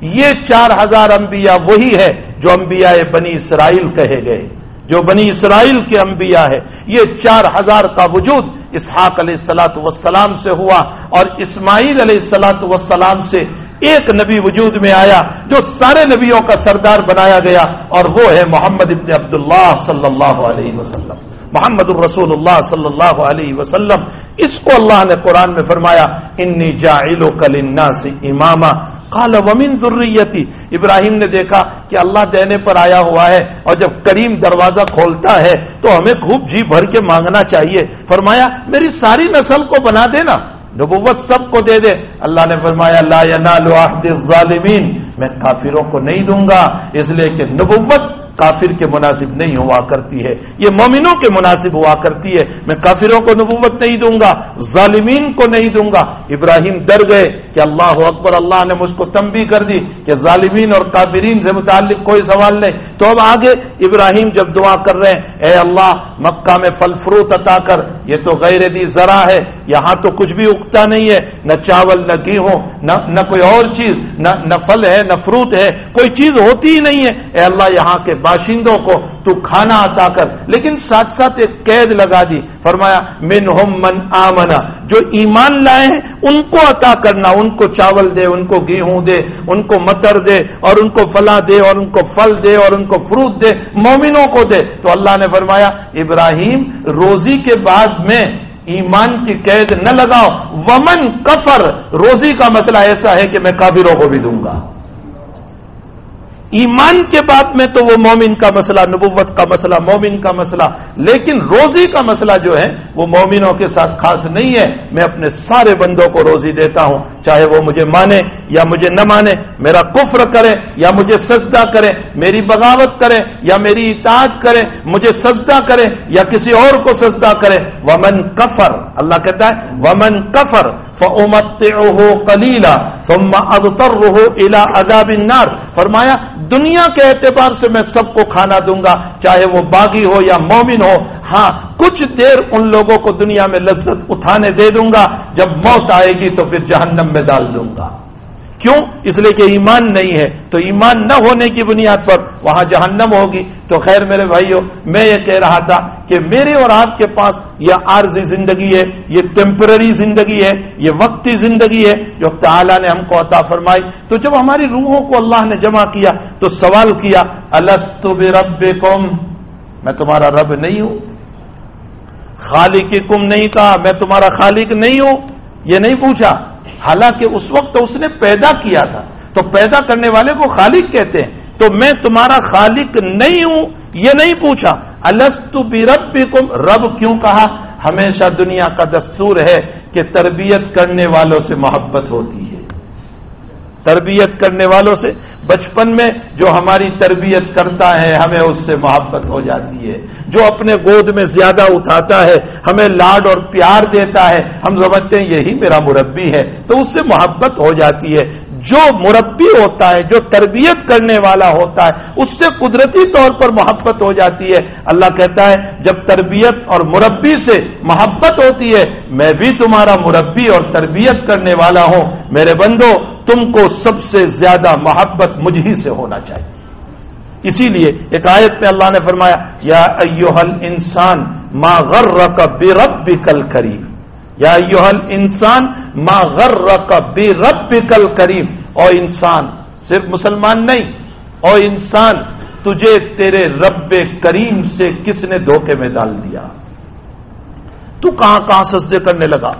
یہ چار ہزار انبیاء وہی ہے جو انبیاء بنی اسرائیل کہے گئے۔ جو بنی اسرائیل کے انبیاء ہے یہ چار ہزار کا وجود اسحاق علیہ السلاۃ وسلام سے ہوا اور اسماعیل علیہ السلاۃ وسلام سے ایک نبی وجود میں آیا جو سارے نبیوں کا سردار بنایا گیا اور وہ ہے محمد ابن عبداللہ صلی اللہ علیہ وسلم۔ محمد الرسول اللہ صلی اللہ علیہ وسلم، اس کو اللہ نے قرآن میں فرمایا، انی جاعل کل سے امامہ کال ومن ضروریتی ابراہیم نے دیکھا کہ اللہ دینے پر آیا ہوا ہے اور جب کریم دروازہ کھولتا ہے تو ہمیں خوب جی بھر کے مانگنا چاہیے۔ فرمایا، میری ساری نسل کو بنا دینا، نبوت سب کو دے دے۔ اللہ نے فرمایا، لا ینال عہد الظالمین۔ میں کافروں کو نہیں دوں گا، اس لیے کہ نبوت کافر کے مناسب نہیں ہوا کرتی ہے۔ یہ مومنوں کے مناسب ہوا کرتی ہے۔ میں کافروں کو نبوت نہیں دوں گا، ظالمین کو نہیں دوں گا۔ ابراہیم ڈر گئے کہ اللہ اکبر، اللہ نے مجھ کو تمبی کر دی کہ ظالمین اور کافرین سے متعلق کوئی سوال نہیں۔ تو اب آگے ابراہیم جب دعا کر رہے ہیں، اے اللہ، مکہ میں پھل فروٹ عطا کر۔ یہ تو غیر دی ذرا ہے، یہاں تو کچھ بھی اگتا نہیں ہے۔ نہ چاول، نہ گیہوں، نہ نہ کوئی اور چیز نہ پھل ہے، نہ فروٹ ہے۔ کوئی چیز ہوتی ہی نہیں ہے۔ اے اللہ، یہاں کے باشندوں کو تو کھانا عطا کر۔ لیکن ساتھ ساتھ ایک قید لگا دی۔ فرمایا من ہوم من آمنا۔ جو ایمان لائے ہیں ان کو عطا کرنا۔ ان کو چاول دے، ان کو گیہوں دے، ان کو متر دے، اور ان کو فلاں دے، اور ان کو پھل دے، اور ان کو فروٹ دے، مومنوں کو دے۔ تو اللہ نے فرمایا، ابراہیم، روزی کے بعد میں ایمان کی قید نہ لگاؤ۔ ومن کفر۔ روزی کا مسئلہ ایسا ہے کہ میں کافروں کو بھی دوں گا۔ ایمان کے بعد میں تو وہ مومن کا مسئلہ، نبوت کا مسئلہ، مومن کا مسئلہ، لیکن روزی کا مسئلہ جو ہے، وہ مومنوں کے ساتھ خاص نہیں ہے۔ میں اپنے سارے بندوں کو روزی دیتا ہوں، چاہے وہ مجھے مانے یا مجھے نہ مانے، میرا کفر کرے یا مجھے سجدہ کرے، میری بغاوت کرے یا میری اطاعت کرے، مجھے سجدہ کرے یا کسی اور کو سجدہ کرے۔ ومن کفر، اللہ کہتا ہے، ومن کفر فمت کلیلا ثم اضطره الى عذاب النار فرمایا، دنیا کے اعتبار سے میں سب کو کھانا دوں گا، چاہے وہ باغی ہو یا مومن ہو ہاں کچھ دیر ان لوگوں کو دنیا میں لذت اٹھانے دے دوں گا، جب موت آئے گی تو پھر جہنم میں ڈال دوں گا۔ کیوں؟ اس لیے کہ ایمان نہیں ہے۔ تو ایمان نہ ہونے کی بنیاد پر وہاں جہنم ہوگی۔ تو خیر میرے بھائیوں میں یہ کہہ رہا تھا کہ میرے اور آپ کے پاس یہ عارضی زندگی ہے، یہ ٹیمپرری زندگی ہے، یہ وقتی زندگی ہے۔ جو تعالیٰ نے ہم کو عطا فرمائی۔ تو جب ہماری روحوں کو اللہ نے جمع کیا، تو سوال کیا السط رب میں تمہارا رب نہیں ہوں۔ خالق کم نہیں کہا، میں تمہارا خالق نہیں ہوں۔ یہ نہیں پوچھا۔ حالانکہ اس وقت اس نے پیدا کیا تھا۔ تو پیدا کرنے والے کو خالق کہتے ہیں۔ تو میں تمہارا خالق نہیں ہوں، یہ نہیں پوچھا۔ السط بھی رب کیوں کہا؟ ہمیشہ دنیا کا دستور ہے کہ تربیت کرنے والوں سے محبت ہوتی ہے۔ تربیت کرنے والوں سے، بچپن میں جو ہماری تربیت کرتا ہے، ہمیں اس سے محبت ہو جاتی ہے۔ جو اپنے گود میں زیادہ اٹھاتا ہے، ہمیں لاڈ اور پیار دیتا ہے۔ ہم سمجھتے ہیں، یہی میرا مربی ہے۔ تو اس سے محبت ہو جاتی ہے۔ جو مربی ہوتا ہے، جو تربیت کرنے والا ہوتا ہے، اس سے قدرتی طور پر محبت ہو جاتی ہے۔ اللہ کہتا ہے، جب تربیت اور مربی سے محبت ہوتی ہے، میں بھی تمہارا مربی اور تربیت کرنے والا ہوں۔ میرے بندو، تم کو سب سے زیادہ محبت مجھ ہی سے ہونا چاہیے۔ اسی لیے ایک آیت میں اللہ نے فرمایا، یا ایوہل انسان ما غر بے رب کل قریب یا یوہل انسان ما غر کا بے رب کل کریم۔ اور انسان، صرف مسلمان نہیں اور انسان، تجھے تیرے رب کریم سے کس نے دھوکے میں ڈال دیا؟ تو کہاں کہاں سجدے کرنے لگا؟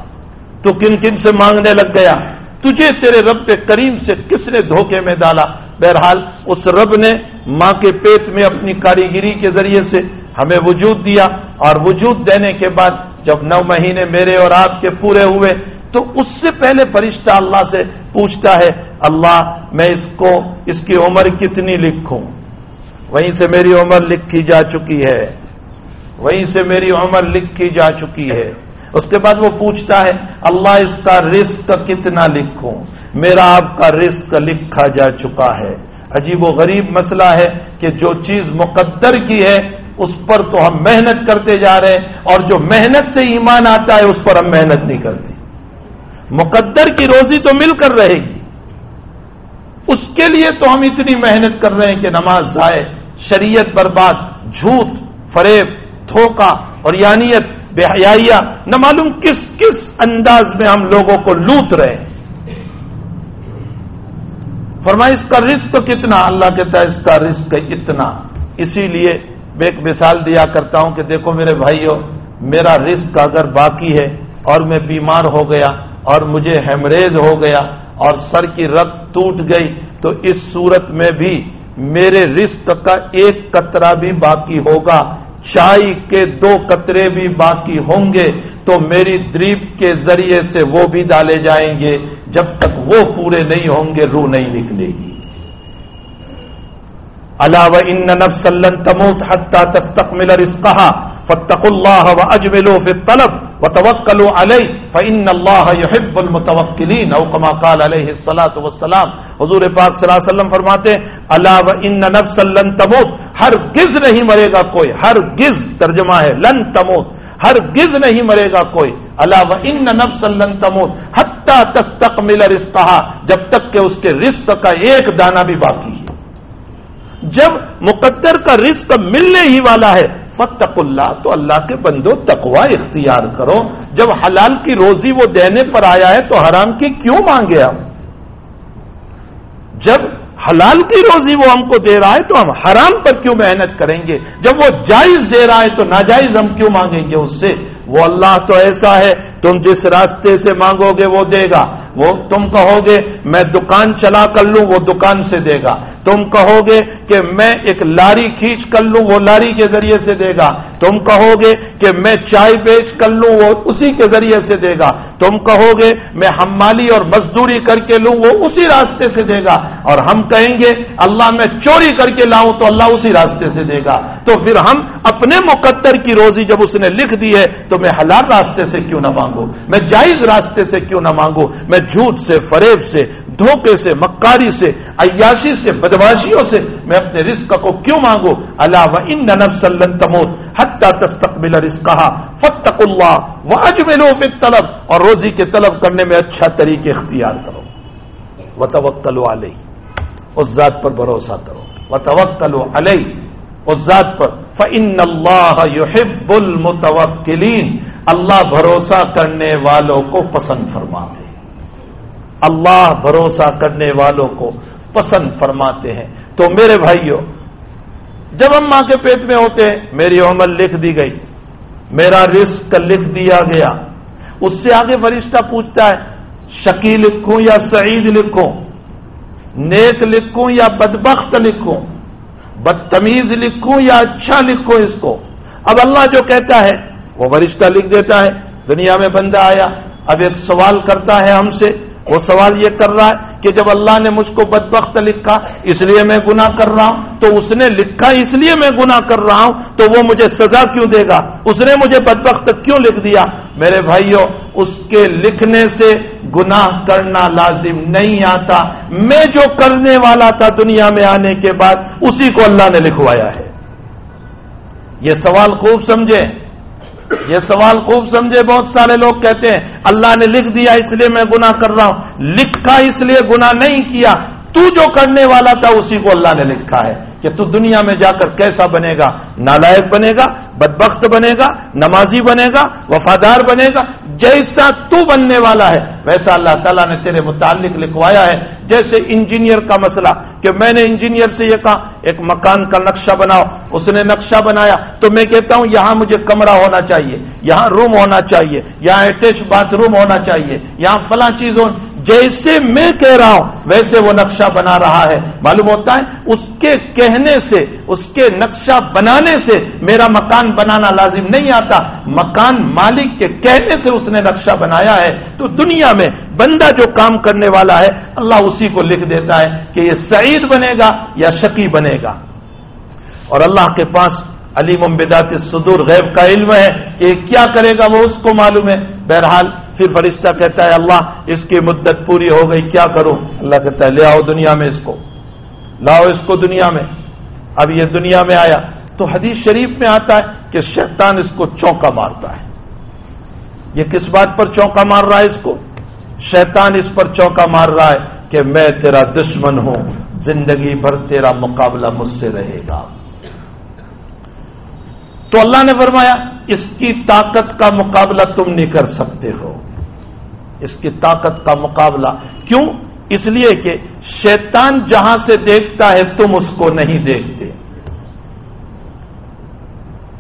تو کن کن سے مانگنے لگ گیا؟ تجھے تیرے رب کریم سے کس نے دھوکے میں ڈالا؟ بہرحال، اس رب نے ماں کے پیٹ میں اپنی کاریگری کے ذریعے سے ہمیں وجود دیا اور وجود دینے کے بعد جب نو مہینے میرے اور آپ کے پورے ہوئے، تو اس سے پہلے فرشتہ اللہ سے پوچھتا ہے، اللہ، میں اس کو، اس کی عمر کتنی لکھوں؟ وہیں سے میری عمر لکھی جا چکی ہے۔ وہیں سے میری عمر لکھی جا چکی ہے۔ اس کے بعد وہ پوچھتا ہے، اللہ، اس کا رزق کتنا لکھوں؟ میرا آپ کا رزق لکھا جا چکا ہے۔ عجیب و غریب مسئلہ ہے کہ جو چیز مقدر کی ہے اس پر تو ہم محنت کرتے جا رہے ہیں، اور جو محنت سے ایمان آتا ہے، اس پر ہم محنت نہیں کرتے۔ مقدر کی روزی تو مل کر رہے گی۔ اس کے لیے تو ہم اتنی محنت کر رہے ہیں کہ نماز ضائع، شریعت برباد، جھوٹ، فریب، دھوکہ، اور یانیت بے حیایا نہ معلوم کس کس انداز میں ہم لوگوں کو لوٹ رہے ہیں۔ فرمائی اس کا رزق کتنا؟ اللہ کہتا ہے، اس کا رزق اتنا۔ اسی لیے میں ایک مثال دیا کرتا ہوں کہ دیکھو میرے بھائیوں میرا رزق اگر باقی ہے اور میں بیمار ہو گیا اور مجھے ہیمریج ہو گیا اور سر کی رت ٹوٹ گئی، تو اس صورت میں بھی میرے رزق کا ایک قطرہ بھی باقی ہوگا چائے کے دو قطرے بھی باقی ہوں گے، تو میری دریپ کے ذریعے سے وہ بھی ڈالے جائیں گے، جب تک وہ پورے نہیں ہوں گے، روح نہیں نکلے گی۔ اللہ ان نفسلن تموت حتہ تستق مل رسکا فتق اللہ و اجملو فی طلب و توکلو علیہ فن اللہ او کما قال علیہ السلاۃ وسلام حضور پاک صلی اللہ علیہ وسلم فرماتے اللہ و ان نفسلن تموت ہر گز نہیں مرے گا کوئی ہر گز ترجمہ ہے، لن تموت ہر گز نہیں مرے گا کوئی اللہ و ان نفسلن تموت حتہ تستق مل رسکا جب تک کہ اس کے رزق کا ایک دانہ بھی باقی ہے۔ جب مقدر کا رزق ملنے ہی والا ہے فتق اللہ، تو اللہ کے بندو تقوا اختیار کرو۔ جب حلال کی روزی وہ دینے پر آیا ہے، تو حرام کی کیوں مانگے ہم جب حلال کی روزی وہ ہم کو دے رہا ہے، تو ہم حرام پر کیوں محنت کریں گے؟ جب وہ جائز دے رہا ہے، تو ناجائز ہم کیوں مانگیں گے اس سے؟ وہ اللہ تو ایسا ہے، تم جس راستے سے مانگو گے وہ دے گا۔ وہ تم کہو گے، میں دکان چلا کر لوں، وہ دکان سے دے گا۔ تم کہو گے کہ میں ایک لاری کھینچ کر لوں، وہ لاری کے ذریعے سے دے گا۔ تم کہو گے کہ میں چائے بیچ کر لوں، وہ اسی کے ذریعے سے دے گا۔ تم کہو گے میں ہمالی اور مزدوری کر کے لوں، وہ اسی راستے سے دے گا۔ اور ہم کہیں گے اللہ میں چوری کر کے لاؤں تو اللہ اسی راستے سے دے گا۔ تو پھر ہم اپنے مقدر کی روزی جب اس نے لکھ دی ہے تو میں حلال راستے سے کیوں نہ مانگوں؟ میں جائز راستے سے کیوں نہ مانگوں؟ میں جھوٹ سے، فریب سے، دھوکے سے، مکاری سے، عیاشی سے بدماشیوں سے میں اپنے رزق کو کیوں مانگوں؟ اللہ و ان نب سلن تموت حتہ تستقبل رزقہ فتق اللہ و اجملو فی طلب اور روزی کے طلب کرنے میں اچھا طریقے اختیار کرو۔ و توکلو علیہ اس ذات پر بھروسہ کرو۔ و توکلو علیہ اس ذات پر۔ فن اللہ یحب المتوکلین اللہ بھروسہ کرنے والوں کو پسند فرماتے اللہ بھروسہ کرنے والوں کو پسند فرماتے ہیں۔ تو میرے بھائیوں جب ہم ماں کے پیٹ میں ہوتے ہیں، میری عمر لکھ دی گئی، میرا رزق لکھ دیا گیا۔ اس سے آگے فرشتہ پوچھتا ہے شکی لکھوں یا سعید لکھوں؟ نیک لکھوں یا بدبخت لکھوں؟ بدتمیز لکھوں یا اچھا لکھوں اس کو؟ اب اللہ جو کہتا ہے، وہ فرشتہ لکھ دیتا ہے، دنیا میں بندہ آیا، اب ایک سوال کرتا ہے ہم سے وہ سوال یہ کر رہا ہے کہ جب اللہ نے مجھ کو بدبخت لکھا اس لیے میں گنا کر رہا ہوں، تو اس نے لکھا اس لیے میں گنا کر رہا ہوں، تو وہ مجھے سزا کیوں دے گا؟ اس نے مجھے بدبخت کیوں لکھ دیا؟ میرے بھائیوں اس کے لکھنے سے گناہ کرنا لازم نہیں آتا۔ میں جو کرنے والا تھا دنیا میں آنے کے بعد، اسی کو اللہ نے لکھوایا ہے۔ یہ سوال خوب سمجھیں۔ یہ سوال خوب سمجھے بہت سارے لوگ کہتے ہیں، اللہ نے لکھ دیا اس لیے میں گنا کر رہا ہوں۔ لکھا اس لیے گنا نہیں کیا۔ تو جو کرنے والا تھا اسی کو اللہ نے لکھا ہے۔ کہ تو دنیا میں جا کر کیسا بنے گا؟ نالائق بنے گا، بدبخت بنے گا، نمازی بنے گا، وفادار بنے گا، جیسا تو بننے والا ہے، ویسا اللہ تعالیٰ نے تیرے متعلق لکھوایا ہے۔ جیسے انجینئر کا مسئلہ، کہ میں نے انجینئر سے یہ کہا، ایک مکان کا نقشہ بناؤ۔ اس نے نقشہ بنایا، تو میں کہتا ہوں، یہاں مجھے کمرہ ہونا چاہیے، یہاں روم ہونا چاہیے، یہاں اٹیچ باتھ روم ہونا چاہیے، یہاں فلاں چیز ہو جیسے میں کہہ رہا ہوں، ویسے وہ نقشہ بنا رہا ہے۔ معلوم ہوتا ہے، اس کے کہنے سے، اس کے نقشہ بنانے سے میرا مکان بنانا لازم نہیں آتا۔ مکان مالک کے کہنے سے اس نے نقشہ بنایا ہے۔ تو دنیا میں بندہ جو کام کرنے والا ہے، اللہ اسی کو لکھ دیتا ہے کہ یہ سعید بنے گا یا شکی بنے گا۔ اور اللہ کے پاس علی ممبدات صدور غیب کا علم ہے کہ کیا کرے گا وہ، اس کو معلوم ہے۔ بہرحال پھر فرشتہ کہتا ہے، اللہ، اس کی مدت پوری ہو گئی، کیا کروں؟ اللہ کہتا ہے، لے آؤ دنیا میں اس کو، لاؤ اس کو دنیا میں۔ اب یہ دنیا میں آیا تو حدیث شریف میں آتا ہے کہ شیطان اس کو چونکا مارتا ہے۔ یہ کس بات پر چونکا مار رہا ہے اس کو؟ شیطان اس پر چونکا مار رہا ہے کہ میں تیرا دشمن ہوں، زندگی بھر تیرا مقابلہ مجھ سے رہے گا۔ تو اللہ نے فرمایا، اس کی طاقت کا مقابلہ تم نہیں کر سکتے ہو۔ اس کی طاقت کا مقابلہ۔ کیوں؟ اس لیے کہ شیطان جہاں سے دیکھتا ہے، تم اس کو نہیں دیکھتے۔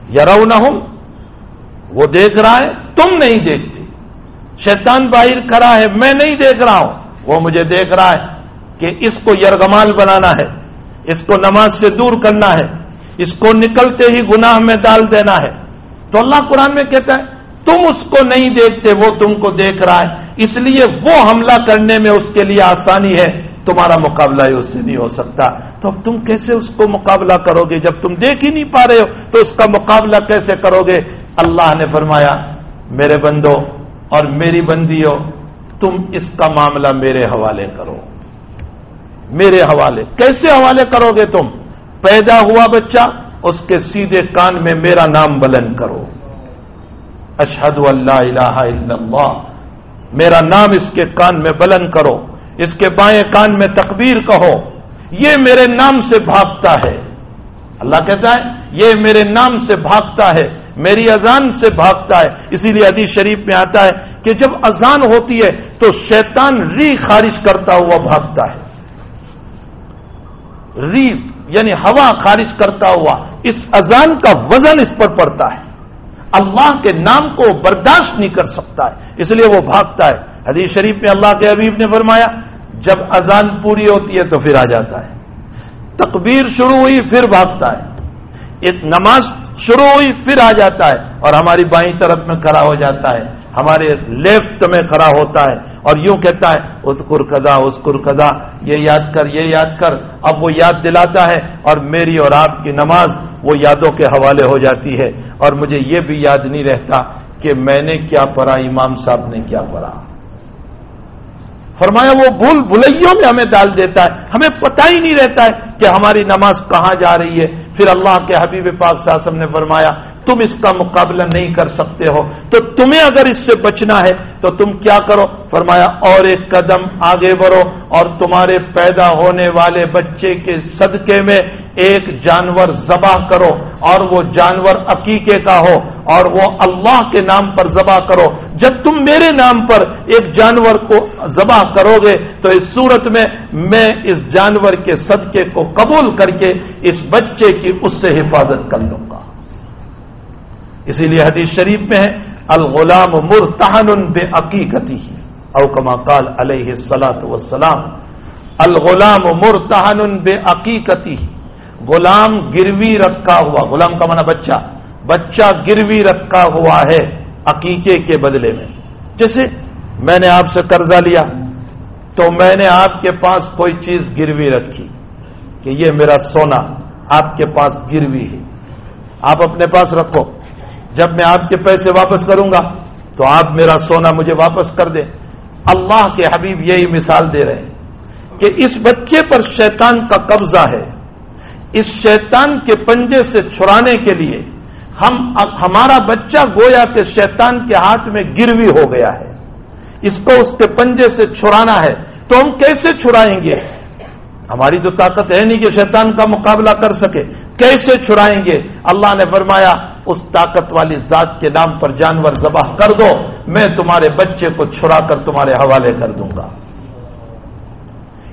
یارو نہ وہ دیکھ رہا ہے، تم نہیں دیکھتے۔ شیطان باہر کھڑا ہے، میں نہیں دیکھ رہا ہوں۔ وہ مجھے دیکھ رہا ہے کہ اس کو یرغمال بنانا ہے، اس کو نماز سے دور کرنا ہے۔ اس کو نکلتے ہی گناہ میں ڈال دینا ہے۔ تو اللہ قرآن میں کہتا ہے، تم اس کو نہیں دیکھتے، وہ تم کو دیکھ رہا ہے۔ اس لیے وہ حملہ کرنے میں اس کے لیے آسانی ہے۔ تمہارا مقابلہ اس سے نہیں ہو سکتا۔ تو اب تم کیسے اس کو مقابلہ کرو گے؟ جب تم دیکھ ہی نہیں پا رہے ہو، تو اس کا مقابلہ کیسے کرو گے؟ اللہ نے فرمایا، میرے بندو اور میری بندی ہو تم اس کا معاملہ میرے حوالے کرو۔ میرے حوالے، کیسے حوالے کرو گے تم؟ پیدا ہوا بچہ، اس کے سیدھے کان میں میرا نام بلند کرو۔ اشہد اللہ الہ الا اللہ۔ میرا نام اس کے کان میں بلند کرو۔ اس کے بائیں کان میں تکبیر کہو۔ یہ میرے نام سے بھاگتا ہے۔ اللہ کہتا ہے، یہ میرے نام سے بھاگتا ہے۔ میری اذان سے بھاگتا ہے۔ اسی لیے حدیث شریف میں آتا ہے کہ جب اذان ہوتی ہے تو شیطان ری خارج کرتا ہوا بھاگتا ہے۔ ری یعنی ہوا خارج کرتا ہوا، اس اذان کا وزن اس پر پڑتا ہے۔ اللہ کے نام کو برداشت نہیں کر سکتا ہے، اس لیے وہ بھاگتا ہے۔ حدیث شریف میں اللہ کے حبیب نے فرمایا، جب اذان پوری ہوتی ہے تو پھر آ جاتا ہے۔ تکبیر شروع ہوئی، پھر بھاگتا ہے۔ ایک نماز شروع ہوئی، پھر آ جاتا ہے۔ اور ہماری بائیں طرف میں کھڑا ہو جاتا ہے۔ ہمارے لیفٹ میں کھڑا ہوتا ہے اور یوں کہتا ہے اسکر کدا اسکر کدا یہ یاد کر، یہ یاد کر۔ اب وہ یاد دلاتا ہے اور میری اور آپ کی نماز وہ یادوں کے حوالے ہو جاتی ہے۔ اور مجھے یہ بھی یاد نہیں رہتا کہ میں نے کیا پڑھا، امام صاحب نے کیا پڑھا۔ فرمایا، وہ بھول بھلائیوں میں ہمیں ڈال دیتا ہے۔ ہمیں پتہ ہی نہیں رہتا ہے کہ ہماری نماز کہاں جا رہی ہے۔ پھر اللہ کے حبیب پاک صاحب نے فرمایا تم اس کا مقابلہ نہیں کر سکتے ہو تو تمہیں اگر اس سے بچنا ہے تو تم کیا کرو فرمایا اور ایک قدم آگے بڑھو اور تمہارے پیدا ہونے والے بچے کے صدقے میں ایک جانور ذبح کرو اور وہ جانور عقیقے کا ہو اور وہ اللہ کے نام پر ذبح کرو۔ جب تم میرے نام پر ایک جانور کو ذبح کرو گے تو اس صورت میں میں اس جانور کے صدقے کو قبول کر کے اس بچے کی اس سے حفاظت کر لوں گا۔ اسی لیے حدیث شریف میں ہے، الغلام مرتحن بے عقیقتی اوکما کال علیہ سلاۃ وسلام الغلام مرتحن بے عقیقتی غلام گروی رکھا ہوا، غلام کا مانا بچہ بچہ گروی رکھا ہوا ہے عقیقے کے بدلے میں۔ جیسے میں نے آپ سے قرضہ لیا، تو میں نے آپ کے پاس کوئی چیز گروی رکھی کہ یہ میرا سونا آپ کے پاس گروی ہے۔ آپ اپنے پاس رکھو۔ جب میں آپ کے پیسے واپس کروں گا تو آپ میرا سونا مجھے واپس کر دیں۔ اللہ کے حبیب یہی مثال دے رہے ہیں کہ اس بچے پر شیطان کا قبضہ ہے۔ اس شیطان کے پنجے سے چھڑانے کے لیے ہم ہمارا بچہ گویا کہ شیطان کے ہاتھ میں گروی ہو گیا ہے۔ اس کو اس کے پنجے سے چھڑانا ہے۔ تو ہم کیسے چھڑائیں گے؟ ہماری تو طاقت ہے نہیں کہ شیطان کا مقابلہ کر سکے۔ کیسے چھڑائیں گے؟ اللہ نے فرمایا اس طاقت والی ذات کے نام پر جانور ذبح کر دو، میں تمہارے بچے کو چھڑا کر تمہارے حوالے کر دوں گا۔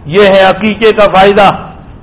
یہ ہے عقیقے کا فائدہ۔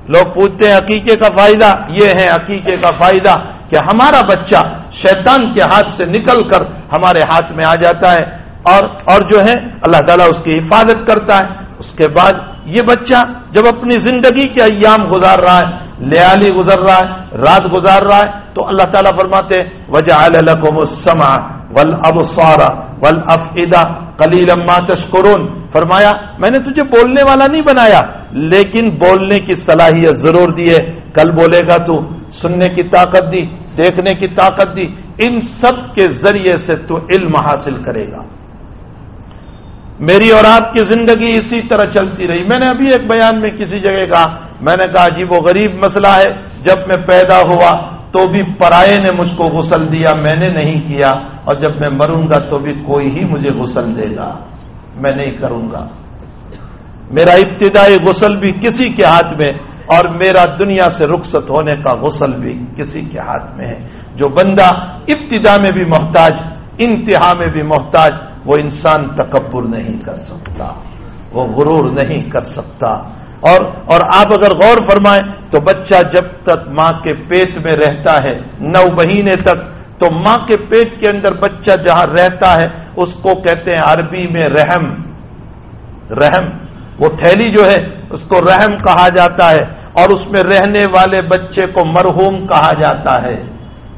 لوگ پوچھتے ہیں عقیقے کا فائدہ۔ یہ ہے عقیقے کا فائدہ کہ ہمارا بچہ شیطان کے ہاتھ سے نکل کر ہمارے ہاتھ میں آ جاتا ہے اور اور جو ہے اللہ تعالیٰ اس کی حفاظت کرتا ہے۔ اس کے بعد یہ بچہ جب اپنی زندگی کے ایام گزار رہا ہے لیالی گزر رہا ہے، رات گزار رہا ہے، تو اللہ تعالیٰ فرماتے وجہ السما ول اب سورا ول افیدا کلیل تشکرون فرمایا، میں نے تجھے بولنے والا نہیں بنایا، لیکن بولنے کی صلاحیت ضرور دی ہے۔ کل بولے گا تو، سننے کی طاقت دی، دیکھنے کی طاقت دی۔ ان سب کے ذریعے سے تو علم حاصل کرے گا۔ میری اور آپ کی زندگی اسی طرح چلتی رہی۔ میں نے ابھی ایک بیان میں کسی جگہ کہا میں نے کہا جی وہ غریب مسئلہ ہے، جب میں پیدا ہوا تو بھی پرائے نے مجھ کو غسل دیا، میں نے نہیں کیا، اور جب میں مروں گا تو بھی کوئی ہی مجھے غسل دے گا۔ میں نہیں کروں گا۔ میرا ابتدائی غسل بھی کسی کے ہاتھ میں، اور میرا دنیا سے رخصت ہونے کا غسل بھی کسی کے ہاتھ میں ہے۔ جو بندہ ابتدا میں بھی محتاج، انتہا میں بھی محتاج، وہ انسان تکبر نہیں کر سکتا، وہ غرور نہیں کر سکتا۔ اور اور آپ اگر غور فرمائیں تو بچہ جب تک ماں کے پیٹ میں رہتا ہے نو مہینے تک تو ماں کے پیٹ کے اندر بچہ جہاں رہتا ہے اس کو کہتے ہیں عربی میں رحم۔ رحم۔ وہ تھیلی جو ہے اس کو رحم کہا جاتا ہے اور اس میں رہنے والے بچے کو مرحوم کہا جاتا ہے۔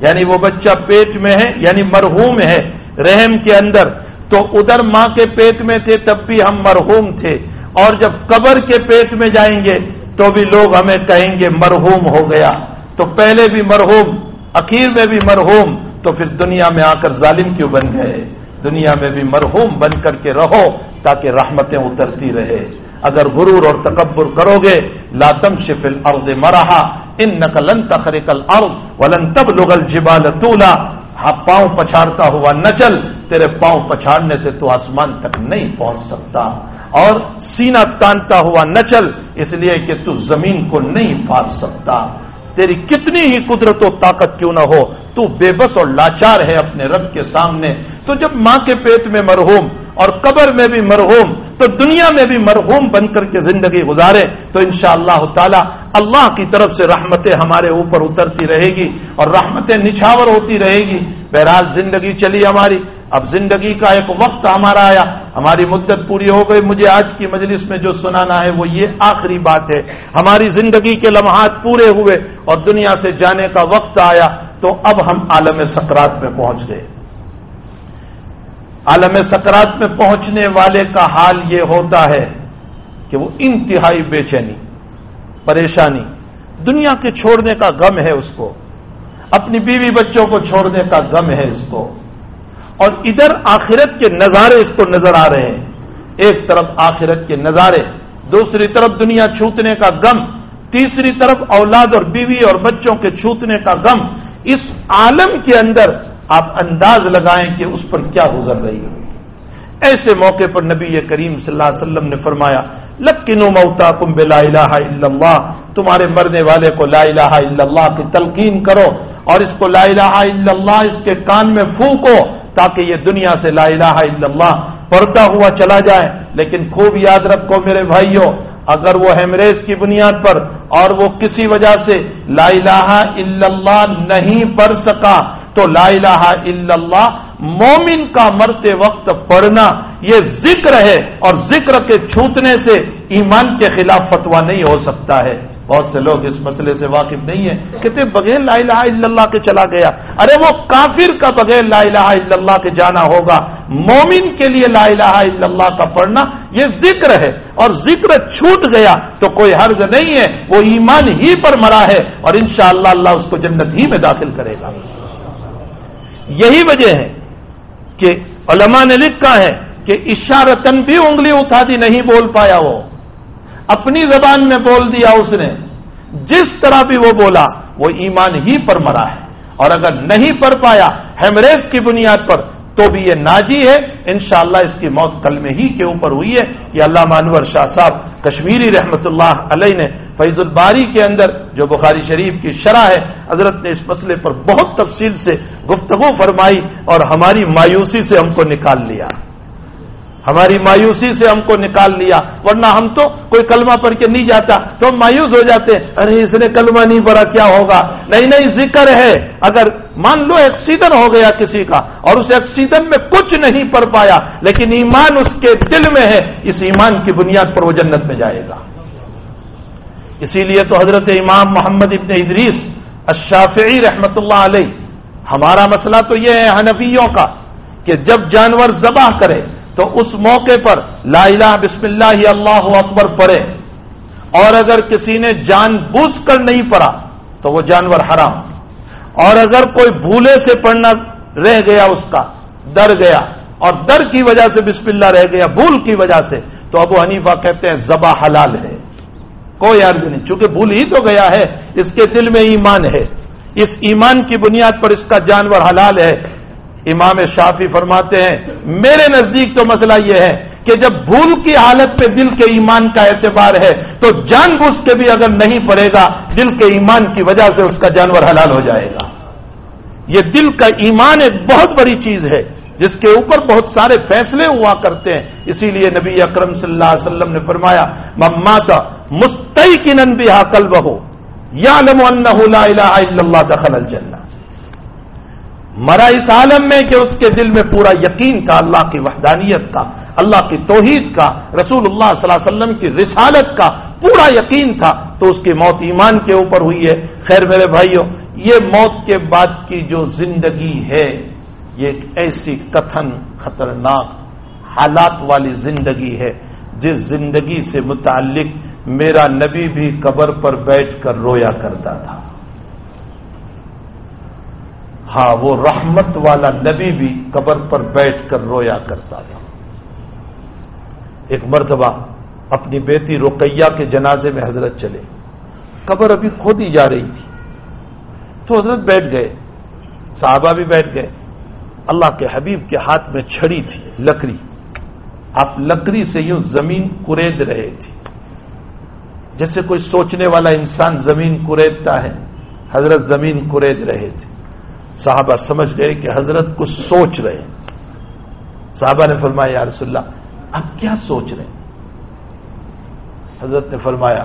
یعنی وہ بچہ پیٹ میں ہے یعنی مرحوم ہے رحم کے اندر۔ تو ادھر ماں کے پیٹ میں تھے تب بھی ہم مرحوم تھے۔ اور جب قبر کے پیٹ میں جائیں گے تو بھی لوگ ہمیں کہیں گے مرحوم ہو گیا۔ تو پہلے بھی مرحوم، اخیر میں بھی مرحوم، تو پھر دنیا میں آ کر ظالم کیوں بن گئے؟ دنیا میں بھی مرحوم بن کر کے رہو تاکہ رحمتیں اترتی رہے۔ اگر غرور اور تکبر کرو گے لاتم شفل ارد مرحا ان نقلن تخریقل ارد ولن تب لغل جبال تولا ہاں پاؤں پچھاڑتا ہوا نہ چل، تیرے پاؤں پچھاڑنے سے تو آسمان تک نہیں پہنچ سکتا۔ اور سینہ تانتا ہوا نہ چل، اس لیے کہ تو زمین کو نہیں پار سکتا۔ تیری کتنی ہی قدرت و طاقت کیوں نہ ہو، تو بے بس اور لاچار ہے اپنے رب کے سامنے۔ تو جب ماں کے پیٹ میں مرحوم اور قبر میں بھی مرحوم، تو دنیا میں بھی مرحوم بن کر کے زندگی گزارے، تو انشاءاللہ اللہ تعالی اللہ کی طرف سے رحمتیں ہمارے اوپر اترتی رہے گی اور رحمتیں نچھاور ہوتی رہے گی۔ بہرحال زندگی چلی ہماری اب زندگی کا ایک وقت ہمارا آیا، ہماری مدت پوری ہو گئی، مجھے آج کی مجلس میں جو سنانا ہے وہ یہ آخری بات ہے۔ ہماری زندگی کے لمحات پورے ہوئے اور دنیا سے جانے کا وقت آیا، تو اب ہم عالم سکرات میں پہنچ گئے۔ عالم سکرات میں پہنچنے والے کا حال یہ ہوتا ہے کہ وہ انتہائی بے چینی، پریشانی، دنیا کے چھوڑنے کا غم ہے اس کو۔ اپنی بیوی بچوں کو چھوڑنے کا غم ہے اس کو۔ اور ادھر آخرت کے نظارے اس کو نظر آ رہے ہیں۔ ایک طرف آخرت کے نظارے، دوسری طرف دنیا چھوتنے کا غم، تیسری طرف اولاد اور بیوی اور بچوں کے چھوتنے کا غم۔ اس عالم کے اندر آپ انداز لگائیں کہ اس پر کیا گزر رہی ہے۔ ایسے موقع پر نبی کریم صلی اللہ علیہ وسلم نے فرمایا لکنو موتا کم بے لا الہ الا اللہ تمہارے مرنے والے کو لا الہ الا اللہ کی تلقین کرو اور اس کو لا الہ الا اللہ اس کے کان میں پھونکو۔ تاکہ یہ دنیا سے لا الہ الا اللہ پڑھتا ہوا چلا جائے۔ لیکن خوب یاد رکھو میرے بھائیوں، اگر وہ ہیمریج کی بنیاد پر اور وہ کسی وجہ سے لا الہ الا اللہ نہیں پڑھ سکا، تو لا الہ الا اللہ مومن کا مرتے وقت پڑھنا یہ ذکر ہے اور ذکر کے چھوتنے سے ایمان کے خلاف فتوا نہیں ہو سکتا ہے۔ بہت سے لوگ اس مسئلے سے واقف نہیں ہیں، کہتے بغیر لا الہ الا اللہ کے چلا گیا۔ ارے وہ کافر کا بغیر لا الہ الا اللہ کے جانا ہوگا۔ مومن کے لیے لا الہ الا اللہ کا پڑھنا یہ ذکر ہے اور ذکر چھوٹ گیا تو کوئی حرض نہیں ہے، وہ ایمان ہی پر مرا ہے اور انشاءاللہ اللہ اللہ اس کو جنت ہی میں داخل کرے گا۔ یہی وجہ ہے کہ علماء نے لکھا ہے کہ اشارتن بھی انگلی اٹھا دی، نہیں بول پایا وہ۔ اپنی زبان میں بول دیا اس نے۔ جس طرح بھی وہ بولا، وہ ایمان ہی پر مرا ہے۔ اور اگر نہیں پڑھ پایا ہیمریج کی بنیاد پر، تو بھی یہ ناجی ہے۔ انشاءاللہ اس کی موت کل میں ہی کے اوپر ہوئی ہے۔ یہ اللہ مانور شاہ صاحب کشمیری رحمت اللہ علیہ نے فیض الباری کے اندر جو بخاری شریف کی شرح ہے، حضرت نے اس مسئلے پر بہت تفصیل سے گفتگو فرمائی اور ہماری مایوسی سے ہم کو نکال لیا۔ ہماری مایوسی سے ہم کو نکال لیا، ورنہ ہم تو کوئی کلمہ پڑھ کے نہیں جاتا، تو ہم مایوس ہو جاتے، ارے اس نے کلمہ نہیں پڑھا، کیا ہوگا؟ نہیں نہیں، ذکر ہے۔ اگر مان لو ایکسیڈن ہو گیا کسی کا اور اس ایکسیڈن میں کچھ نہیں پڑھ پایا، لیکن ایمان اس کے دل میں ہے، اس ایمان کی بنیاد پر وہ جنت میں جائے گا۔ اسی لیے تو حضرت امام محمد ابن ادریس الشافعی رحمت اللہ علیہ، ہمارا مسئلہ تو یہ ہے حنفیوں کا کہ جب جانور ذبح کرے تو اس موقع پر لا الہ بسم اللہ اللہ اکبر پڑھے۔ اور اگر کسی نے جان بوجھ کر نہیں پڑھا تو وہ جانور حرام۔ اور اگر کوئی بھولے سے پڑھنا رہ گیا اس کا، ڈر گیا، اور ڈر کی وجہ سے بسم اللہ رہ گیا، بھول کی وجہ سے، تو ابو حنیفہ کہتے ہیں زبا حلال ہے۔ کوئی عرض نہیں، چونکہ بھول ہی تو گیا ہے، اس کے دل میں ایمان ہے۔ اس ایمان کی بنیاد پر اس کا جانور حلال ہے۔ امام شافی فرماتے ہیں، میرے نزدیک تو مسئلہ یہ ہے کہ جب بھول کی حالت پہ دل کے ایمان کا اعتبار ہے، تو جان بوجھ کے بھی اگر نہیں پڑے گا، دل کے ایمان کی وجہ سے اس کا جانور حلال ہو جائے گا۔ یہ دل کا ایمان ایک بہت بڑی چیز ہے، جس کے اوپر بہت سارے فیصلے ہوا کرتے ہیں۔ اسی لیے نبی اکرم صلی اللہ علیہ وسلم نے فرمایا مما کا مستعی کی نندی بہو یا لم اللہ دخل الجنہ۔ مرا اس عالم میں کہ اس کے دل میں پورا یقین تھا اللہ کی وحدانیت کا، اللہ کی توحید کا، رسول اللہ صلی اللہ علیہ وسلم کی رسالت کا پورا یقین تھا تو اس کی موت ایمان کے اوپر ہوئی ہے۔ خیر میرے بھائیوں یہ موت کے بعد کی جو زندگی ہے، یہ ایک ایسی کتھن، خطرناک حالات والی زندگی ہے۔ جس زندگی سے متعلق میرا نبی بھی قبر پر بیٹھ کر رویا کرتا تھا۔ ہاں وہ رحمت والا نبی بھی قبر پر بیٹھ کر رویا کرتا تھا۔ ایک مرتبہ اپنی بیٹی رقیہ کے جنازے میں حضرت چلے۔ قبر ابھی کھودی جا رہی تھی۔ تو حضرت بیٹھ گئے۔ صحابہ بھی بیٹھ گئے۔ اللہ کے حبیب کے ہاتھ میں چھڑی تھی لکڑی۔ آپ لکڑی سے یوں زمین کورید رہے تھے۔ جیسے کوئی سوچنے والا انسان زمین کوریدتا ہے، حضرت زمین کورید رہے تھے۔ صحابہ سمجھ گئے کہ حضرت کچھ سوچ رہے ہیں۔ صحابہ نے فرمایا، یا رسول اللہ، اب کیا سوچ رہے ہیں؟ حضرت نے فرمایا،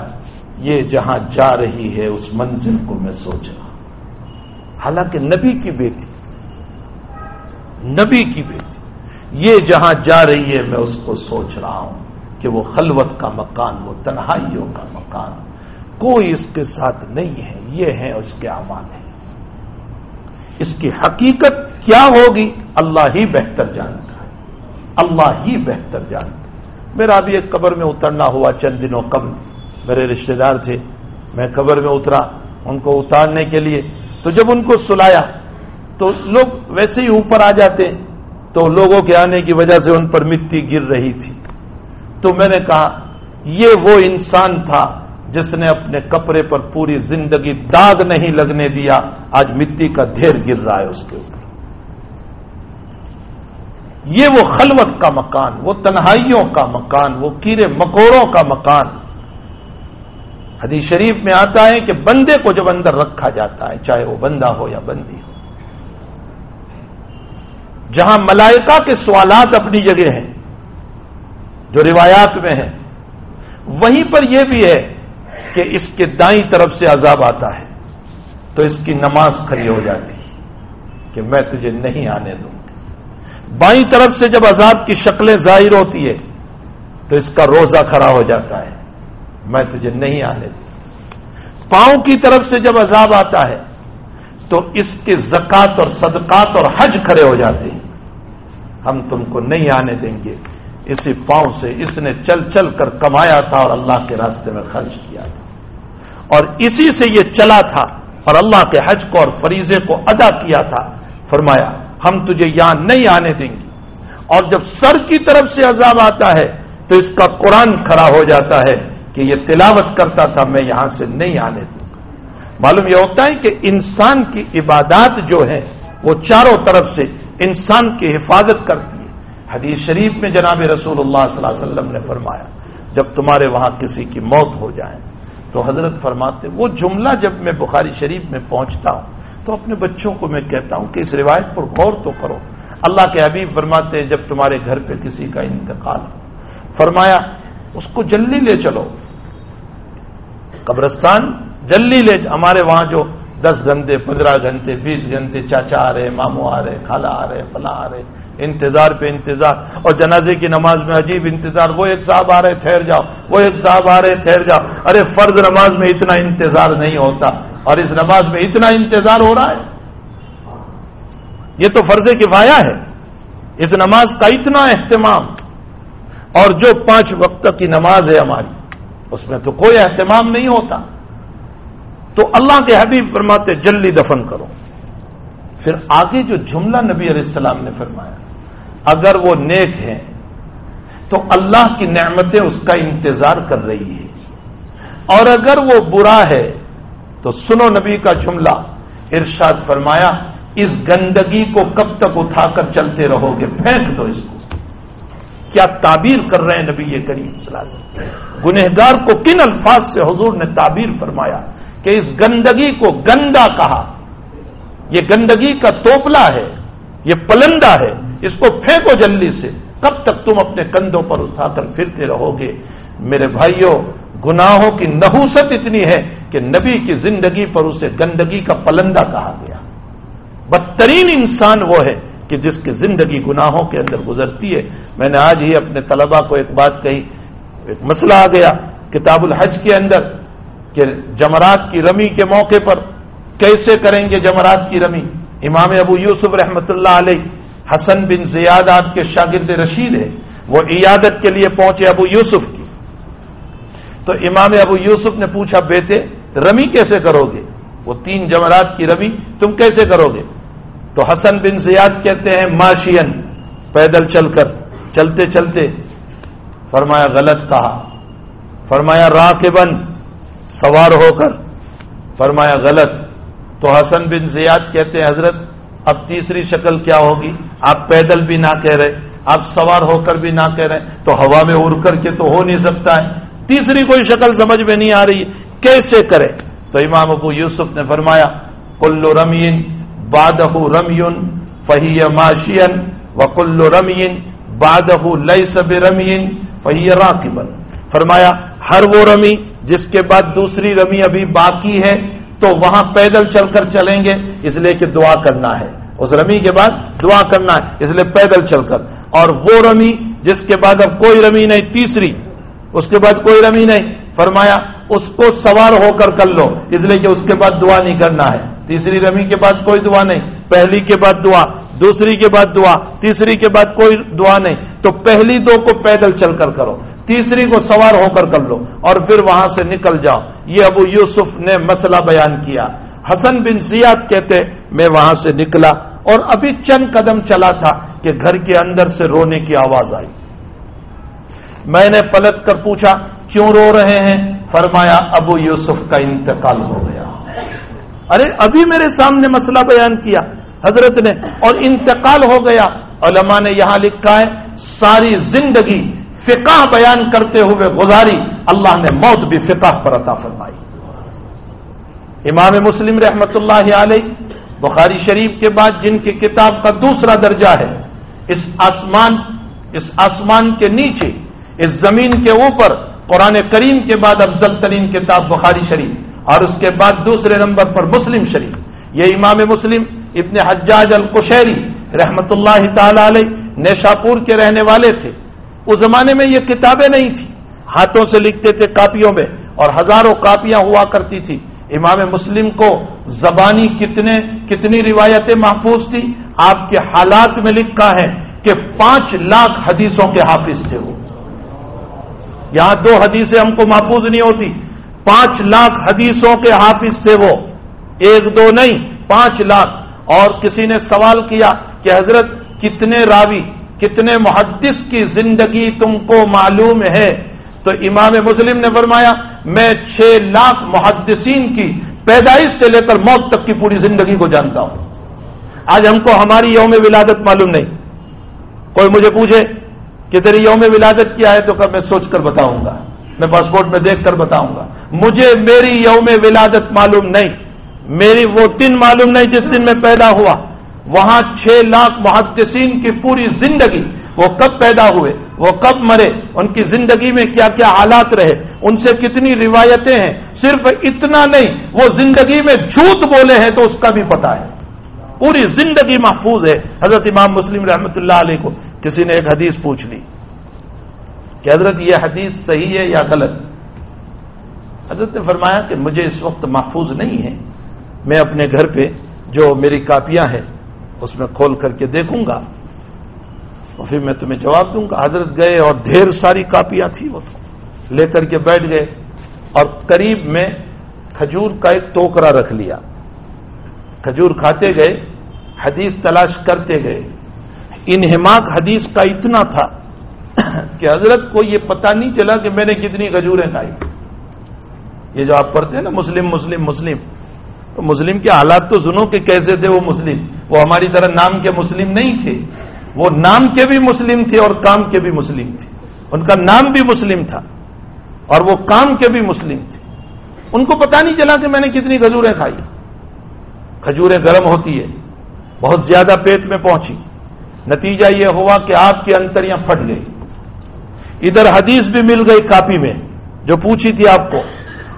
یہ جہاں جا رہی ہے، اس منزل کو میں سوچ رہا حالانکہ نبی کی بیٹی، نبی کی بیٹی، یہ جہاں جا رہی ہے، میں اس کو سوچ رہا ہوں کہ وہ خلوت کا مکان، وہ تنہائیوں کا مکان، کوئی اس کے ساتھ نہیں ہے، یہ ہے اس کے امان ہے۔ اس کی حقیقت کیا ہوگی؟ اللہ ہی بہتر جانتا ہے۔ اللہ ہی بہتر جانتا ہے۔ میرا بھی ایک قبر میں اترنا ہوا چند دنوں قبل میرے رشتہ دار تھے۔ میں قبر میں اترا، ان کو اتارنے کے لیے۔ تو جب ان کو سلایا، تو لوگ ویسے ہی اوپر آ جاتے۔ تو لوگوں کے آنے کی وجہ سے ان پر مٹی گر رہی تھی۔ تو میں نے کہا، یہ وہ انسان تھا جس نے اپنے کپڑے پر پوری زندگی داغ نہیں لگنے دیا، آج مٹی کا ڈھیر گر رہا ہے اس کے اوپر۔ یہ وہ خلوت کا مکان، وہ تنہائیوں کا مکان، وہ کیڑے مکوڑوں کا مکان۔ حدیث شریف میں آتا ہے کہ بندے کو جب اندر رکھا جاتا ہے، چاہے وہ بندہ ہو یا بندی ہو۔ جہاں ملائکہ کے سوالات اپنی جگہ ہیں، جو روایات میں ہیں، وہیں پر یہ بھی ہے کہ اس کے دائیں طرف سے عذاب آتا ہے تو اس کی نماز کھڑی ہو جاتی کہ میں تجھے نہیں آنے دوں بائیں طرف سے جب عذاب کی شکلیں ظاہر ہوتی ہے تو اس کا روزہ کھڑا ہو جاتا ہے۔ میں تجھے نہیں آنے دوں۔ پاؤں کی طرف سے جب عذاب آتا ہے، تو اس کے زکات اور صدقات اور حج کھڑے ہو جاتے ہیں۔ ہم تم کو نہیں آنے دیں گے۔ اسی پاؤں سے اس نے چل چل کر کمایا تھا اور اللہ کے راستے میں خرچ کیا تھا۔ اور اسی سے یہ چلا تھا اور اللہ کے حج کو اور فریضے کو ادا کیا تھا۔ فرمایا، ہم تجھے یہاں نہیں آنے دیں گے۔ اور جب سر کی طرف سے عذاب آتا ہے، تو اس کا قرآن کھڑا ہو جاتا ہے کہ یہ تلاوت کرتا تھا، میں یہاں سے نہیں آنے دوں گا۔ معلوم یہ ہوتا ہے کہ انسان کی عبادات جو ہے وہ چاروں طرف سے انسان کی حفاظت کرتی ہے حدیث شریف میں جناب رسول اللہ صلی اللہ علیہ وسلم نے فرمایا، جب تمہارے وہاں کسی کی موت ہو جائے تو حضرت فرماتے، وہ جملہ جب میں بخاری شریف میں پہنچتا ہوں، تو اپنے بچوں کو میں کہتا ہوں کہ اس روایت پر غور تو کرو۔ اللہ کے حبیب فرماتے ہیں، جب تمہارے گھر پہ کسی کا انتقال ہو۔ فرمایا، اس کو جلدی لے چلو۔ قبرستان، جلدی لے ہمارے وہاں جو دس گھنٹے، پندرہ گھنٹے، بیس گھنٹے چاچا آ رہے، ماموں آ رہے کھالا آ رہے، فلاں آ رہے۔ انتظار پہ انتظار۔ اور جنازے کی نماز میں عجیب انتظار۔ وہ ایک صاحب آ رہے، ٹھہر جاؤ۔ وہ ایک صاحب آ رہے، ٹھہر جاؤ۔ ارے، فرض نماز میں اتنا انتظار نہیں ہوتا۔ اور اس نماز میں اتنا انتظار ہو رہا ہے۔ یہ تو فرض کفایا ہے۔ اس نماز کا اتنا اہتمام۔ اور جو پانچ وقت کی نماز ہے ہماری، اس میں تو کوئی اہتمام نہیں ہوتا۔ تو اللہ کے حبیب فرماتے، جلدی دفن کرو۔ پھر آگے جو جملہ نبی علیہ السلام نے فرمایا اگر وہ نیک ہیں، تو اللہ کی نعمتیں اس کا انتظار کر رہی ہے اور اگر وہ برا ہے، تو سنو نبی کا جملہ، ارشاد فرمایا، اس گندگی کو کب تک اٹھا کر چلتے رہو گے؟ پھینک دو اس کو۔ کیا تعبیر کر رہے ہیں نبی یہ کریم صلی اللہ علیہ وسلم؟ گنہگار کو کن الفاظ سے حضور نے تعبیر فرمایا کہ اس گندگی کو گندا کہا؟ یہ گندگی کا توپلا ہے، یہ پلندہ ہے۔ اس کو پھینکو جلدی سے۔ کب تک تم اپنے کندھوں پر اٹھا کر پھرتے رہو گے؟ میرے بھائیوں گناہوں کی نحوست اتنی ہے کہ نبی کی زندگی پر اسے گندگی کا پلندہ کہا گیا۔ بدترین انسان وہ ہے کہ جس کی زندگی گناہوں کے اندر گزرتی ہے۔ میں نے آج ہی اپنے طلبا کو ایک بات کہی، ایک مسئلہ آ گیا کتاب الحج کے اندر کہ جمرات کی رمی کے موقع پر کیسے کریں گے جمرات کی رمی؟ امام ابو یوسف رحمۃ اللہ علیہ حسن بن زیاد آپ کے شاگرد رشید ہے وہ عیادت کے لیے پہنچے ابو یوسف کی۔ تو امام ابو یوسف نے پوچھا، بیٹے، رمی کیسے کرو گے؟ وہ تین جمرات کی رمی، تم کیسے کرو گے؟ تو حسن بن زیاد کہتے ہیں، ماشین، پیدل چل کر۔ چلتے چلتے فرمایا، غلط کہا۔ فرمایا راکبن سوار ہو کر۔ فرمایا، غلط۔ تو حسن بن زیاد کہتے ہیں، حضرت اب تیسری شکل کیا ہوگی؟ آپ پیدل بھی نہ کہہ رہے، آپ سوار ہو کر بھی نہ کہہ رہے، تو ہوا میں اڑ کر کے تو ہو نہیں سکتا ہے۔ تیسری کوئی شکل سمجھ میں نہیں آ رہی، کیسے کرے؟ تو امام ابو یوسف نے فرمایا، کلو رمین بادہ رمیون فہی معاشین و کلو رمین بادہ لئی سب رمین فہی راکبن۔ فرمایا، ہر وہ رمی جس کے بعد دوسری رمی ابھی باقی ہے تو وہاں پیدل چل کر چلیں گے، اس لیے کہ دعا کرنا ہے۔ اس رمی کے بعد دعا کرنا ہے، اس لیے پیدل چل کر۔ اور وہ رمی جس کے بعد اب کوئی رمی نہیں، تیسری، اس کے بعد کوئی رمی نہیں۔ فرمایا، اس کو سوار ہو کر کر لو، اس لیے کہ اس کے بعد دعا نہیں کرنا ہے۔ تیسری رمی کے بعد کوئی دعا نہیں، پہلی کے بعد دعا، دوسری کے بعد دعا، تیسری کے بعد کوئی دعا نہیں۔ تو پہلی دو کو پیدل چل کر کرو، تیسری کو سوار ہو کر کر لو اور پھر وہاں سے نکل جاؤ۔ یہ ابو یوسف نے مسئلہ بیان کیا۔ حسن بن سیاد کہتے، میں وہاں سے نکلا اور ابھی چند قدم چلا تھا کہ گھر کے اندر سے رونے کی آواز آئی۔ میں نے پلٹ کر پوچھا، کیوں رو رہے ہیں؟ فرمایا، ابو یوسف کا انتقال ہو گیا۔ ارے، ابھی میرے سامنے مسئلہ بیان کیا۔ حضرت نے، اور انتقال ہو گیا۔ علماء نے یہاں لکھا ہے، ساری زندگی فقہ بیان کرتے ہوئے گزاری اللہ نے موت بھی فقہ پر عطا فرمائی۔ امام مسلم رحمت اللہ علیہ، بخاری شریف کے بعد جن کی کتاب کا دوسرا درجہ ہے، اس آسمان اس آسمان کے نیچے، اس زمین کے اوپر، قرآن کریم کے بعد افضل ترین کتاب بخاری شریف اور اس کے بعد دوسرے نمبر پر مسلم شریف۔ یہ امام مسلم ابن حجاج القشیری رحمت اللہ تعالی علیہ، نیشاپور کے رہنے والے تھے۔ اس زمانے میں یہ کتابیں نہیں تھیں۔ ہاتھوں سے لکھتے تھے کاپیوں میں اور ہزاروں کاپیاں ہوا کرتی تھی امام مسلم کو زبانی کتنے، کتنی روایتیں محفوظ تھی آپ کے حالات میں لکھا ہے کہ پانچ لاکھ حدیثوں کے حافظ تھے وہ۔ یہاں دو حدیثیں ہم کو محفوظ نہیں ہوتی۔ پانچ لاکھ حدیثوں کے حافظ تھے وہ۔ ایک دو نہیں، پانچ لاکھ۔ اور کسی نے سوال کیا کہ حضرت کتنے راوی کتنے محدث کی زندگی تم کو معلوم ہے تو امام مسلم نے فرمایا، میں چھ لاکھ محدثین کی پیدائش سے لے کر موت تک کی پوری زندگی کو جانتا ہوں۔ آج ہم کو ہماری یوم ولادت معلوم نہیں۔ کوئی مجھے پوچھے کہ تیری یوم ولادت کیا ہے تو کب میں سوچ کر بتاؤں گا۔ میں پاسپورٹ میں دیکھ کر بتاؤں گا۔ مجھے میری یوم ولادت معلوم نہیں۔ میری وہ دن معلوم نہیں جس دن میں پیدا ہوا۔ وہاں چھ لاکھ محدثین کی پوری زندگی، وہ کب پیدا ہوئے، وہ کب مرے، ان کی زندگی میں کیا کیا حالات رہے، ان سے کتنی روایتیں ہیں، صرف اتنا نہیں، وہ زندگی میں جھوٹ بولے ہیں تو اس کا بھی پتا ہے۔ پوری زندگی محفوظ ہے۔ حضرت امام مسلم رحمۃ اللہ علیہ کو کسی نے ایک حدیث پوچھ لی کہ حضرت یہ حدیث صحیح ہے یا غلط؟ حضرت نے فرمایا کہ مجھے اس وقت محفوظ نہیں ہے۔ میں اپنے گھر پہ جو میری کاپیاں ہیں اس میں کھول کر کے دیکھوں گا اور پھر میں تمہیں جواب دوں گا۔ حضرت گئے اور ڈھیر ساری کاپیاں تھیں وہ تو۔ لے کر کے بیٹھ گئے اور قریب میں کھجور کا ایک ٹوکرا رکھ لیا۔ کھجور کھاتے گئے، حدیث تلاش کرتے گئے۔ انہماک حدیث کا اتنا تھا کہ حضرت کو یہ پتا نہیں چلا کہ میں نے کتنی کھجوریں کھائی۔ یہ جو آپ پڑھتے ہیں نا، مسلم مسلم مسلم۔ تو مسلم کے حالات تو سنو کہ کیسے تھے وہ مسلم۔ وہ ہماری طرح نام کے مسلم نہیں تھے۔ وہ نام کے بھی مسلم تھے اور کام کے بھی مسلم تھے۔ ان کا نام بھی مسلم تھا اور وہ کام کے بھی مسلم تھے۔ ان کو پتا نہیں چلا کہ میں نے کتنی کھجوریں کھائی۔ کھجوریں گرم ہوتی ہے بہت زیادہ پیٹ میں پہنچی۔ نتیجہ یہ ہوا کہ آپ کی انتریاں پھٹ گئی ادھر حدیث بھی مل گئی کاپی میں جو پوچھی تھی آپ کو۔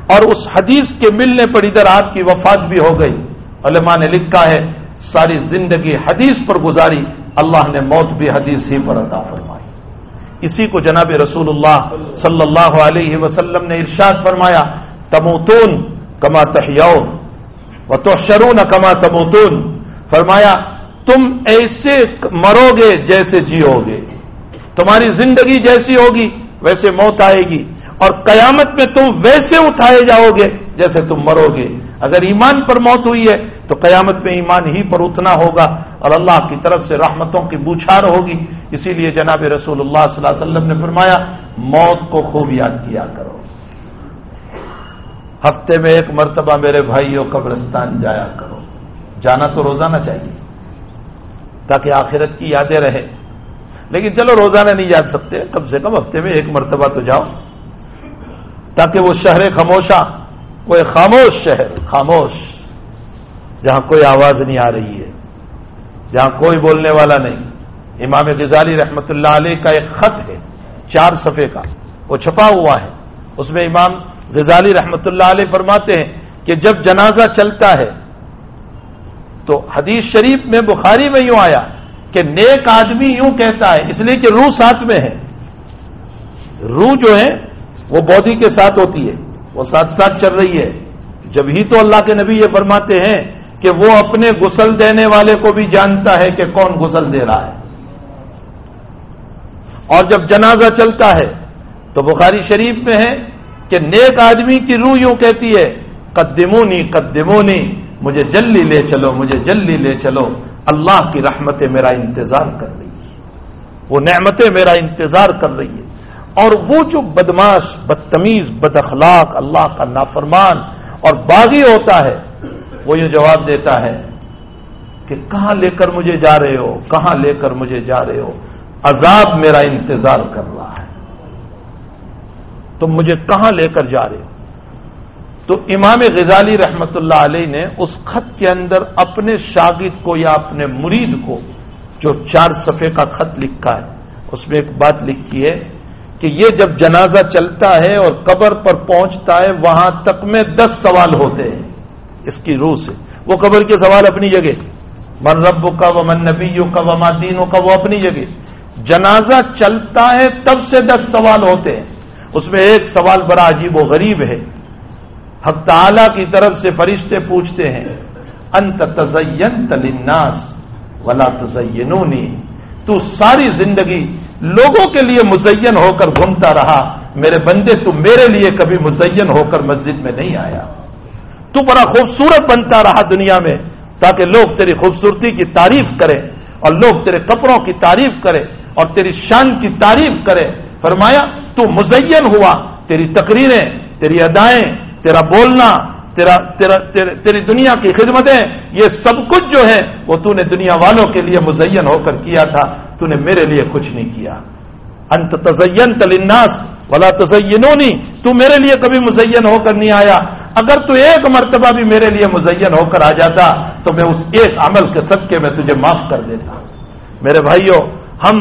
اور اس حدیث کے ملنے پر ادھر آپ کی وفات بھی ہو گئی۔ علماء نے لکھا ہے، ساری زندگی حدیث پر گزاری، اللہ نے موت بھی حدیث ہی پر عطا فرمائی۔ اسی کو جناب رسول اللہ صلی اللہ علیہ وسلم نے ارشاد فرمایا، تموتون کما تحیون و تو شرون کما تموتون۔ فرمایا، تم ایسے مرو گے جیسے جیو گے۔ تمہاری زندگی جیسی ہوگی، ویسے موت آئے گی۔ اور قیامت میں تم ویسے اٹھائے جاؤ گے جیسے تم مرو گے۔ اگر ایمان پر موت ہوئی ہے تو قیامت میں ایمان ہی پر اتنا ہوگا اور اللہ کی طرف سے رحمتوں کی بوچھار ہوگی۔ اسی لیے جناب رسول اللہ صلی اللہ علیہ وسلم نے فرمایا، موت کو خوب یاد کیا کرو۔ ہفتے میں ایک مرتبہ میرے بھائیوں قبرستان جایا کرو۔ جانا تو روزانہ چاہیے تاکہ آخرت کی یادیں رہے لیکن چلو روزانہ نہیں جا سکتے، کم سے کم ہفتے میں ایک مرتبہ تو جاؤ۔ تاکہ وہ شہر خاموشہ وہ خاموش شہر، خاموش، جہاں کوئی آواز نہیں آ رہی ہے، جہاں کوئی بولنے والا نہیں۔ امام غزالی رحمت اللہ علیہ کا ایک خط ہے، چار صفحے کا، وہ چھپا ہوا ہے۔ اس میں امام غزالی رحمت اللہ علیہ فرماتے ہیں کہ جب جنازہ چلتا ہے، تو حدیث شریف میں بخاری میں یوں آیا کہ نیک آدمی یوں کہتا ہے، اس لیے کہ روح ساتھ میں ہے۔ روح جو ہے وہ بودی کے ساتھ ہوتی ہے، وہ ساتھ ساتھ چل رہی ہے۔ جب ہی تو اللہ کے نبی یہ فرماتے ہیں کہ وہ اپنے غسل دینے والے کو بھی جانتا ہے کہ کون غسل دے رہا ہے۔ اور جب جنازہ چلتا ہے، تو بخاری شریف میں ہے کہ نیک آدمی کی روح یوں کہتی ہے، قدمونی قدمونی، مجھے جلدی لے چلو، مجھے جلدی لے چلو۔ اللہ کی رحمتیں میرا انتظار کر رہی ہے وہ نعمتیں میرا انتظار کر رہی ہے اور وہ جو بدماش، بدتمیز بد اخلاق اللہ کا نافرمان اور باغی ہوتا ہے، وہ یہ جواب دیتا ہے کہ کہاں لے کر مجھے جا رہے ہو؟ کہاں لے کر مجھے جا رہے ہو؟ عذاب میرا انتظار کر رہا ہے۔ تم مجھے کہاں لے کر جا رہے ہو؟ تو امام غزالی رحمت اللہ علیہ نے اس خط کے اندر اپنے شاگرد کو یا اپنے مرید کو جو چار صفحے کا خط لکھا ہے، اس میں ایک بات لکھی ہے کہ یہ جب جنازہ چلتا ہے اور قبر پر پہنچتا ہے، وہاں تک میں دس سوال ہوتے ہیں اس کی روح سے۔ وہ قبر کے سوال اپنی جگہ، من رب کا و من نبیوں کا و مادینوں کا وہ اپنی جگہ۔ جنازہ چلتا ہے تب سے دس سوال ہوتے ہیں۔ اس میں ایک سوال بڑا عجیب و غریب ہے۔ حق تعالی کی طرف سے فرشتے پوچھتے ہیں، انت تزین تلناس ولا تزینونی۔ تو ساری زندگی لوگوں کے لیے مزین ہو کر گھومتا رہا، میرے بندے، تو میرے لیے کبھی مزین ہو کر مسجد میں نہیں آیا۔ تو بڑا خوبصورت بنتا رہا دنیا میں، تاکہ لوگ تیری خوبصورتی کی تعریف کریں اور لوگ تیرے کپڑوں کی تعریف کرے اور تیری شان کی تعریف کرے فرمایا، تو مزین ہوا، تیری تقریریں، تیری ادائیں، تیرا بولنا تیرا تیرا تیری دنیا کی خدمتیں، یہ سب کچھ جو ہے وہ تو نے دنیا والوں کے لیے مزین ہو کر کیا تھا تو نے میرے لیے کچھ نہیں کیا۔ انت تزین تلناس ولا تزینونی، تو میرے لیے کبھی مزین ہو کر نہیں آیا۔ اگر تو ایک مرتبہ بھی میرے لیے مزین ہو کر آ جاتا، تو میں اس ایک عمل کے صدقے میں تجھے معاف کر دیتا۔ میرے بھائیوں ہم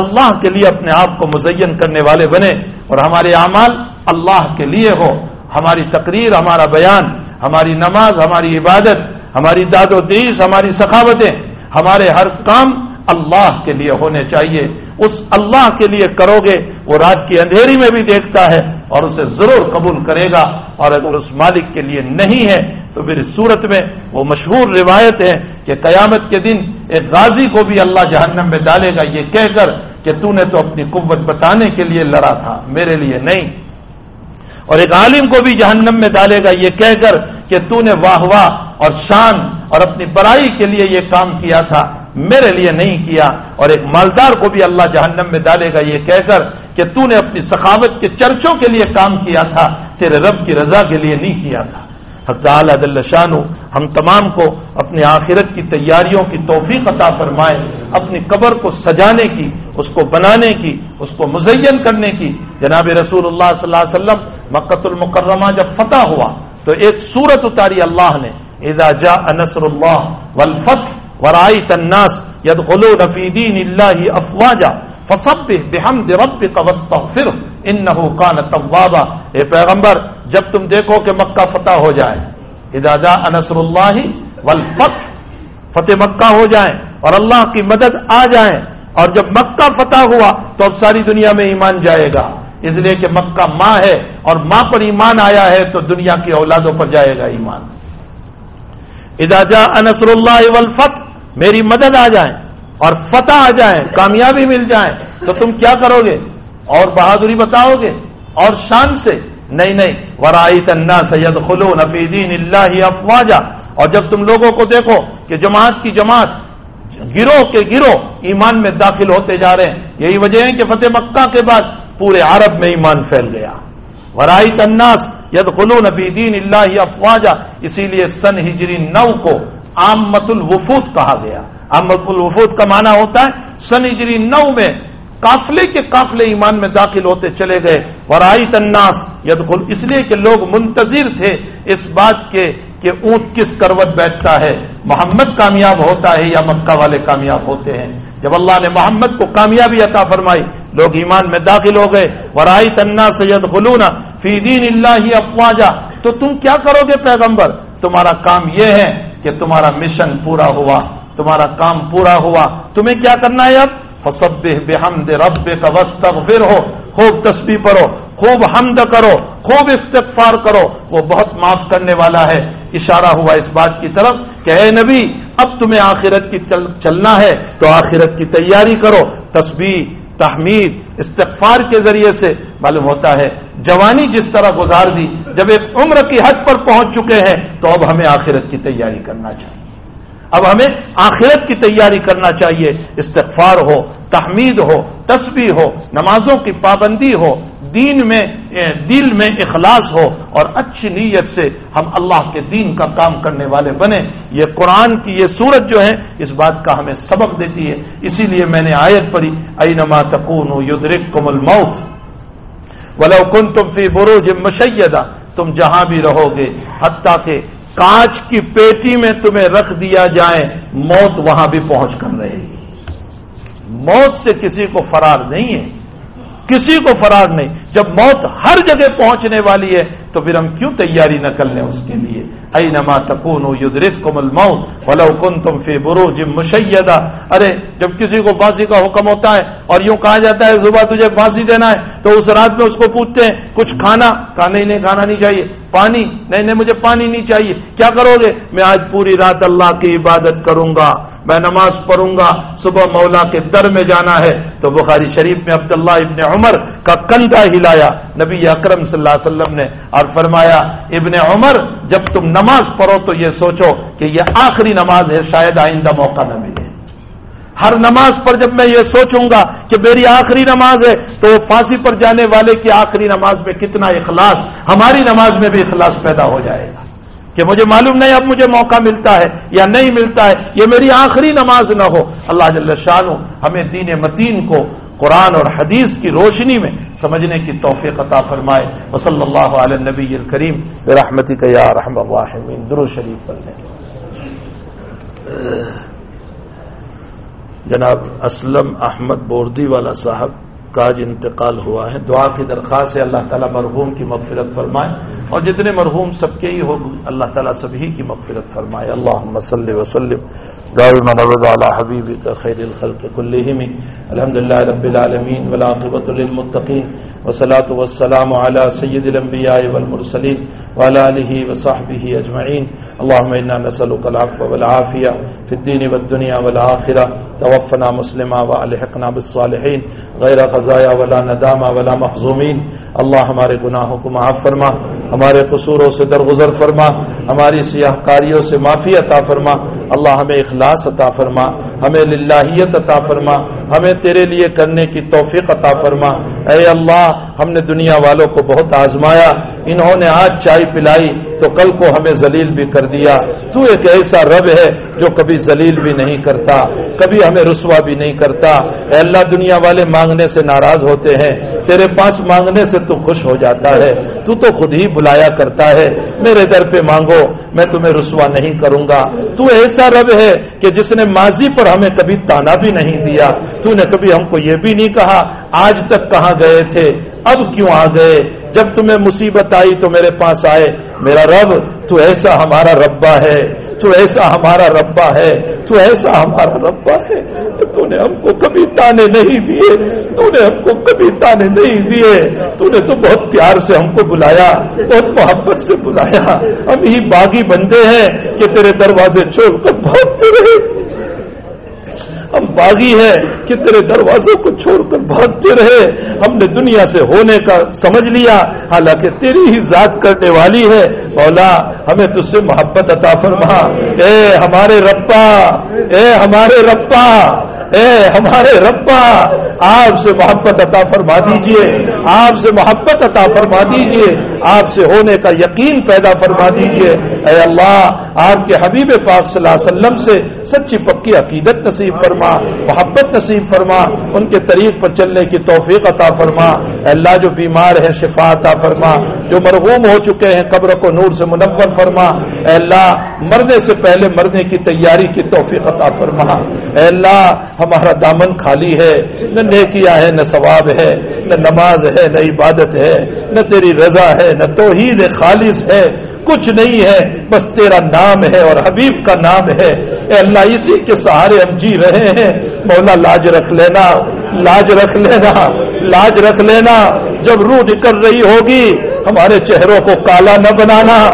اللہ کے لیے اپنے آپ کو مزین کرنے والے بنے، اور ہمارے اعمال اللہ کے لیے ہو۔ ہماری تقریر، ہمارا بیان، ہماری نماز، ہماری عبادت، ہماری داد و دیش ہماری سخاوتیں، ہمارے ہر کام اللہ کے لیے ہونے چاہیے۔ اس اللہ کے لیے کرو گے، وہ رات کی اندھیری میں بھی دیکھتا ہے اور اسے ضرور قبول کرے گا۔ اور اگر اس مالک کے لیے نہیں ہے، تو پھر اس صورت میں وہ مشہور روایت ہے کہ قیامت کے دن ایک غازی کو بھی اللہ جہنم میں ڈالے گا۔ یہ کہہ کر کہ تو نے تو اپنی قوت بتانے کے لیے لڑا تھا، میرے لیے نہیں۔ اور ایک عالم کو بھی جہنم میں ڈالے گا یہ کہہ کر کہ تو نے واہ واہ اور شان اور اپنی برائی کے لیے یہ کام کیا تھا، میرے لیے نہیں کیا، اور ایک مالدار کو بھی اللہ جہنم میں ڈالے گا یہ کہہ کر کہ تو نے اپنی سخاوت کے چرچوں کے لیے کام کیا تھا، تیرے رب کی رضا کے لیے نہیں کیا تھا۔ حق شانو ہم تمام کو اپنی آخرت کی تیاریوں کی توفیق عطا فرمائے، اپنی قبر کو سجانے کی، اس کو بنانے کی، اس کو مزین کرنے کی۔ جناب رسول اللہ صلی اللہ علیہ وسلم مکت المکرمہ جب فتح ہوا تو ایک صورت اتاری اللہ نے، اذا جا انصر اللہ ولفت ورائی تناس ید غلو دین اللہ افواجا فسب بحمد ربك واستغفر انه كان توابا. اے پیغمبر، جب تم دیکھو کہ مکہ فتح ہو جائے، اذا جاء نصر اللہ والفتح فتح مکہ ہو جائیں اور اللہ کی مدد آ جائیں اور جب مکہ فتح ہوا تو اب ساری دنیا میں ایمان جائے گا۔ اس لیے کہ مکہ ماں ہے اور ماں پر ایمان آیا ہے تو دنیا کی اولادوں پر جائے گا ایمان۔ اذا جاء نصر اللہ والفتح، میری مدد آ جائیں اور فتح آ جائیں کامیابی مل جائے، تو تم کیا کرو گے؟ اور بہادری بتاؤ گے، اور شان سے۔ نہیں نہیں ورائی تنا سید خلو نفیدین اللہ افواجا۔ اور جب تم لوگوں کو دیکھو کہ جماعت کی جماعت گروہ کے گروہ ایمان میں داخل ہوتے جا رہے ہیں، یہی وجہ ہے کہ فتح مکہ کے بعد پورے عرب میں ایمان پھیل گیا۔ ورائی تناس ید خلو نفیدین اللہ افواجا اسی لیے سن ہجری نو کو آمت الوفود کہا گیا۔ آمت الوفود کا معنی ہوتا ہے، سن ہجری نو میں قافلے کے قافلے ایمان میں داخل ہوتے چلے گئے۔ ورائی تناس ید اس لیے کہ لوگ منتظر تھے اس بات کے کہ اونٹ کس کروٹ بیٹھتا ہے۔ محمد کامیاب ہوتا ہے یا مکہ والے کامیاب ہوتے ہیں۔ جب اللہ نے محمد کو کامیابی عطا فرمائی لوگ ایمان میں داخل ہو گئے۔ ورائی تنا سید خلونا فی دین اللہ افواجا تو تم کیا کرو گے پیغمبر؟ تمہارا کام یہ ہے کہ تمہارا مشن پورا ہوا۔ تمہارا کام پورا ہوا۔ تمہیں کیا کرنا ہے اب؟ فصب بحمد رب کا وسطر ہو خوب تسبیح پڑھو، خوب حمد کرو، خوب استغفار کرو۔ وہ بہت معاف کرنے والا ہے۔ اشارہ ہوا اس بات کی طرف کہ اے نبی، اب تمہیں آخرت کی چلنا ہے۔ تو آخرت کی تیاری کرو۔ تسبیح تحمید، استغفار کے ذریعے سے معلوم ہوتا ہے۔ جوانی جس طرح گزار دی، جب ایک عمر کی حد پر پہنچ چکے ہیں، تو اب ہمیں آخرت کی تیاری کرنا چاہیے۔ اب ہمیں آخرت کی تیاری کرنا چاہیے۔ استغفار ہو، تحمید ہو، تسبیح ہو، نمازوں کی پابندی ہو دین میں دل میں اخلاص ہو اور اچھی نیت سے ہم اللہ کے دین کا کام کرنے والے بنے۔ یہ قرآن کی یہ صورت جو ہے، اس بات کا ہمیں سبق دیتی ہے۔ اسی لیے میں نے آیت پڑھی ائی نما تکون یدرک کمل موت ولو کن تم فی بروج مشیدہ تم جہاں بھی رہو گے حتیٰ کہ کانچ کی پیٹی میں تمہیں رکھ دیا جائے، موت وہاں بھی پہنچ کر رہے گی۔ موت سے کسی کو فرار نہیں ہے۔ کسی کو فرار نہیں۔ جب موت ہر جگہ پہنچنے والی ہے، تو پھر ہم کیوں تیاری نہ کر لیں اس کے لیے؟ ائی نما تکون یدرت کمل موت ولو کن تم فی برو جم مشیدہ۔ ارے، جب کسی کو پھانسی کا حکم ہوتا ہے اور یوں کہا جاتا ہے صبح تجھے پھانسی دینا ہے، تو اس رات میں اس کو پوچھتے ہیں، کچھ کھانا؟ کھانا ہی نہیں، کھانا نہیں چاہیے۔ پانی؟ نہیں نہیں، مجھے پانی نہیں چاہیے۔ کیا کرو گے؟ میں آج پوری رات اللہ کی عبادت کروں گا۔ میں نماز پڑھوں گا، صبح مولا کے در میں جانا ہے۔ تو بخاری شریف میں عبداللہ ابن عمر کا کندھا ہلایا۔ نبی اکرم صلی اللہ علیہ وسلم نے اور فرمایا، ابن عمر، جب تم نماز پڑھو تو یہ سوچو کہ یہ آخری نماز ہے، شاید آئندہ موقع نہ ملے۔ ہر نماز پر جب میں یہ سوچوں گا کہ میری آخری نماز ہے، تو پھانسی پر جانے والے کی آخری نماز میں کتنا اخلاص، ہماری نماز میں بھی اخلاص پیدا ہو جائے گا۔ کہ مجھے معلوم نہیں اب مجھے موقع ملتا ہے یا نہیں ملتا ہے، یہ میری آخری نماز نہ ہو۔ اللہ جل شاہ ہمیں دین متین کو قرآن اور حدیث کی روشنی میں سمجھنے کی توفیق عطا فرمائے۔ وصلی اللہ علیہ نبی الکریم۔ رحمتی کا رحم درو شریف پڑھنے جناب اسلم احمد بوردی والا صاحب کا آج انتقال ہوا ہے۔ دعا کی درخواست ہے، اللہ تعالیٰ مرحوم کی مغفرت فرمائے۔ اور جتنے مرحوم سب کے ہی ہو اللہ تعالیٰ سبھی کی مغفرت فرمائے۔ اللہ مسلم وسلم دائما نبض على حبيبك خير الخلق كلهم الحمد لله رب العالمين والعاقبة للمتقين والصلاة والسلام على سيد الأنبياء والمرسلين وعلى آله وصحبه أجمعين. اللهم إنا نسألك العفو والعافية في الدين والدنيا والآخرة. توفنا مسلما وألحقنا بالصالحين. غير خزايا ولا ندامة ولا مخزومين. اللہ ہمارے گناہوں کو معاف فرما. ہمارے قصوروں سے درگزر فرما. ہماری سیاہ کاریوں سے معافی عطا فرما. اللہ ہمیں اخلاص عطا فرما. ہمیں للہیت عطا فرما. ہمیں تیرے لیے کرنے کی توفیق عطا فرما۔ اے اللہ، ہم نے دنیا والوں کو بہت آزمایا، انہوں نے آج چائے پلائی تو کل کو ہمیں ذلیل بھی کر دیا۔ تو ایک ایسا رب ہے جو کبھی ذلیل بھی نہیں کرتا، کبھی ہمیں رسوا بھی نہیں کرتا۔ اے اللہ، دنیا والے مانگنے سے ناراض ہوتے ہیں، تیرے پاس مانگنے سے تو خوش ہو جاتا ہے۔ تو تو خود ہی بلایا کرتا ہے، میرے در پہ مانگو، میں تمہیں رسوا نہیں کروں گا۔ تو ایسا رب ہے کہ جس نے ماضی پر ہمیں کبھی تانا بھی نہیں دیا۔ تو نے کبھی ہم کو یہ بھی نہیں کہا، آج تک کہاں گئے تھے، اب کیوں آ گئے؟ جب تمہیں مصیبت آئی تو میرے پاس آئے، میرا رب، تو ایسا ہمارا ربا ہے، تو ایسا ہمارا ربا ہے، تو ایسا ہمارا ربا ہے تو نے ہم کو کبھی تانے نہیں دیے تو نے ہم کو کبھی تانے نہیں دیے۔ تو نے تو بہت پیار سے ہم کو بلایا، بہت محبت سے بلایا۔ ہم ہی باغی بندے ہیں کہ تیرے دروازے چھوڑ کر بہت رہے۔ ہم باغی ہیں کہ تیرے دروازوں کو چھوڑ کر بھاگتے رہے۔ ہم نے دنیا سے ہونے کا سمجھ لیا، حالانکہ تیری ہی ذات کرنے والی ہے۔ مولا، ہمیں تج سے محبت عطا فرما۔ اے ہمارے ربا، اے ہمارے ربا، اے ہمارے ربا، آپ سے محبت عطا فرما دیجیے۔ آپ سے محبت عطا فرما دیجیے۔ آپ سے ہونے کا یقین پیدا فرما دیجیے۔ اے اللہ، آپ کے حبیب پاک صلی اللہ علیہ وسلم سے سچی پکی عقیدت نصیب فرما، محبت نصیب فرما، ان کے طریق پر چلنے کی توفیق عطا فرما۔ اے اللہ، جو بیمار ہے شفا عطا فرما۔ جو مرغوم ہو چکے ہیں، قبر کو نور سے منور فرما۔ اے اللہ، مرنے سے پہلے مرنے کی تیاری کی توفیق عطا فرما۔ اے اللہ، ہمارا دامن خالی ہے، نہ نیکیا ہے نہ ثواب ہے، نہ نماز ہے، نہ عبادت ہے، نہ تیری رضا ہے نہ توحید خالص ہے، کچھ نہیں ہے، بس تیرا نام ہے اور حبیب کا نام ہے۔ اے اللہ، اسی کے سہارے ہم جی رہے ہیں۔ مولا، لاج رکھ لینا، لاج رکھ لینا، لاج رکھ لینا۔ جب روح نکل رہی ہوگی، ہمارے چہروں کو کالا نہ بنانا۔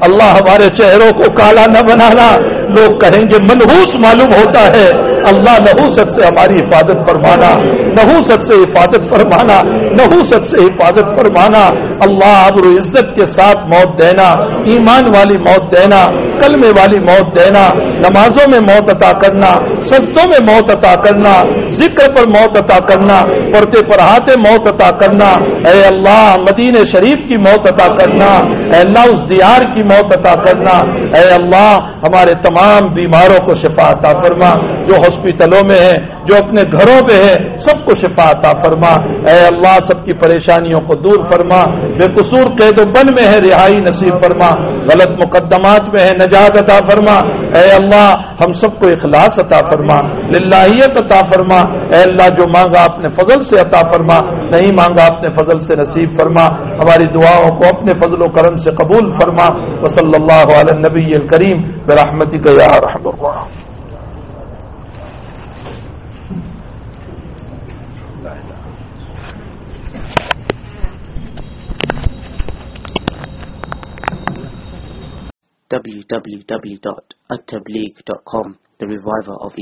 اللہ، ہمارے چہروں کو کالا نہ بنانا۔ لوگ کہیں گے منہوس معلوم ہوتا ہے۔ اللہ، نحوست سے ہماری حفاظت فرمانا۔ نحوست سے حفاظت فرمانا۔ نحوست سے حفاظت فرمانا اللہ ابر عزت کے ساتھ موت دینا، ایمان والی موت دینا، کلمے والی موت دینا، نمازوں میں موت عطا کرنا، سستوں میں موت عطا کرنا، ذکر پر موت عطا کرنا پڑھتے پڑھاتے موت عطا کرنا، اے اللہ مدین شریف کی موت عطا کرنا، اے اللہ اس دیار کی موت عطا کرنا، اے اللہ ہمارے تمام بیماروں کو شفا عطا فرما، جو ہاسپٹلوں میں ہیں، جو اپنے گھروں پہ ہے سب کو شفا عطا فرما، اے اللہ سب کی پریشانیوں کو دور فرما بے قصور قید و بن میں ہے رہائی نصیب فرما، غلط مقدمات میں ہے نجات عطا فرما۔ اے اللہ، ہم سب کو اخلاص عطا فرما، للہیت عطا فرما۔ اے اللہ، جو مانگا اپنے فضل سے عطا فرما، نہیں مانگا اپنے فضل سے نصیب فرما۔ ہماری دعاؤں کو اپنے فضل و کرم سے قبول فرما۔ وصلی اللہ علیہ نبی الکریم برحمتی یا رحم اللہ www.attableek.com The Reviver of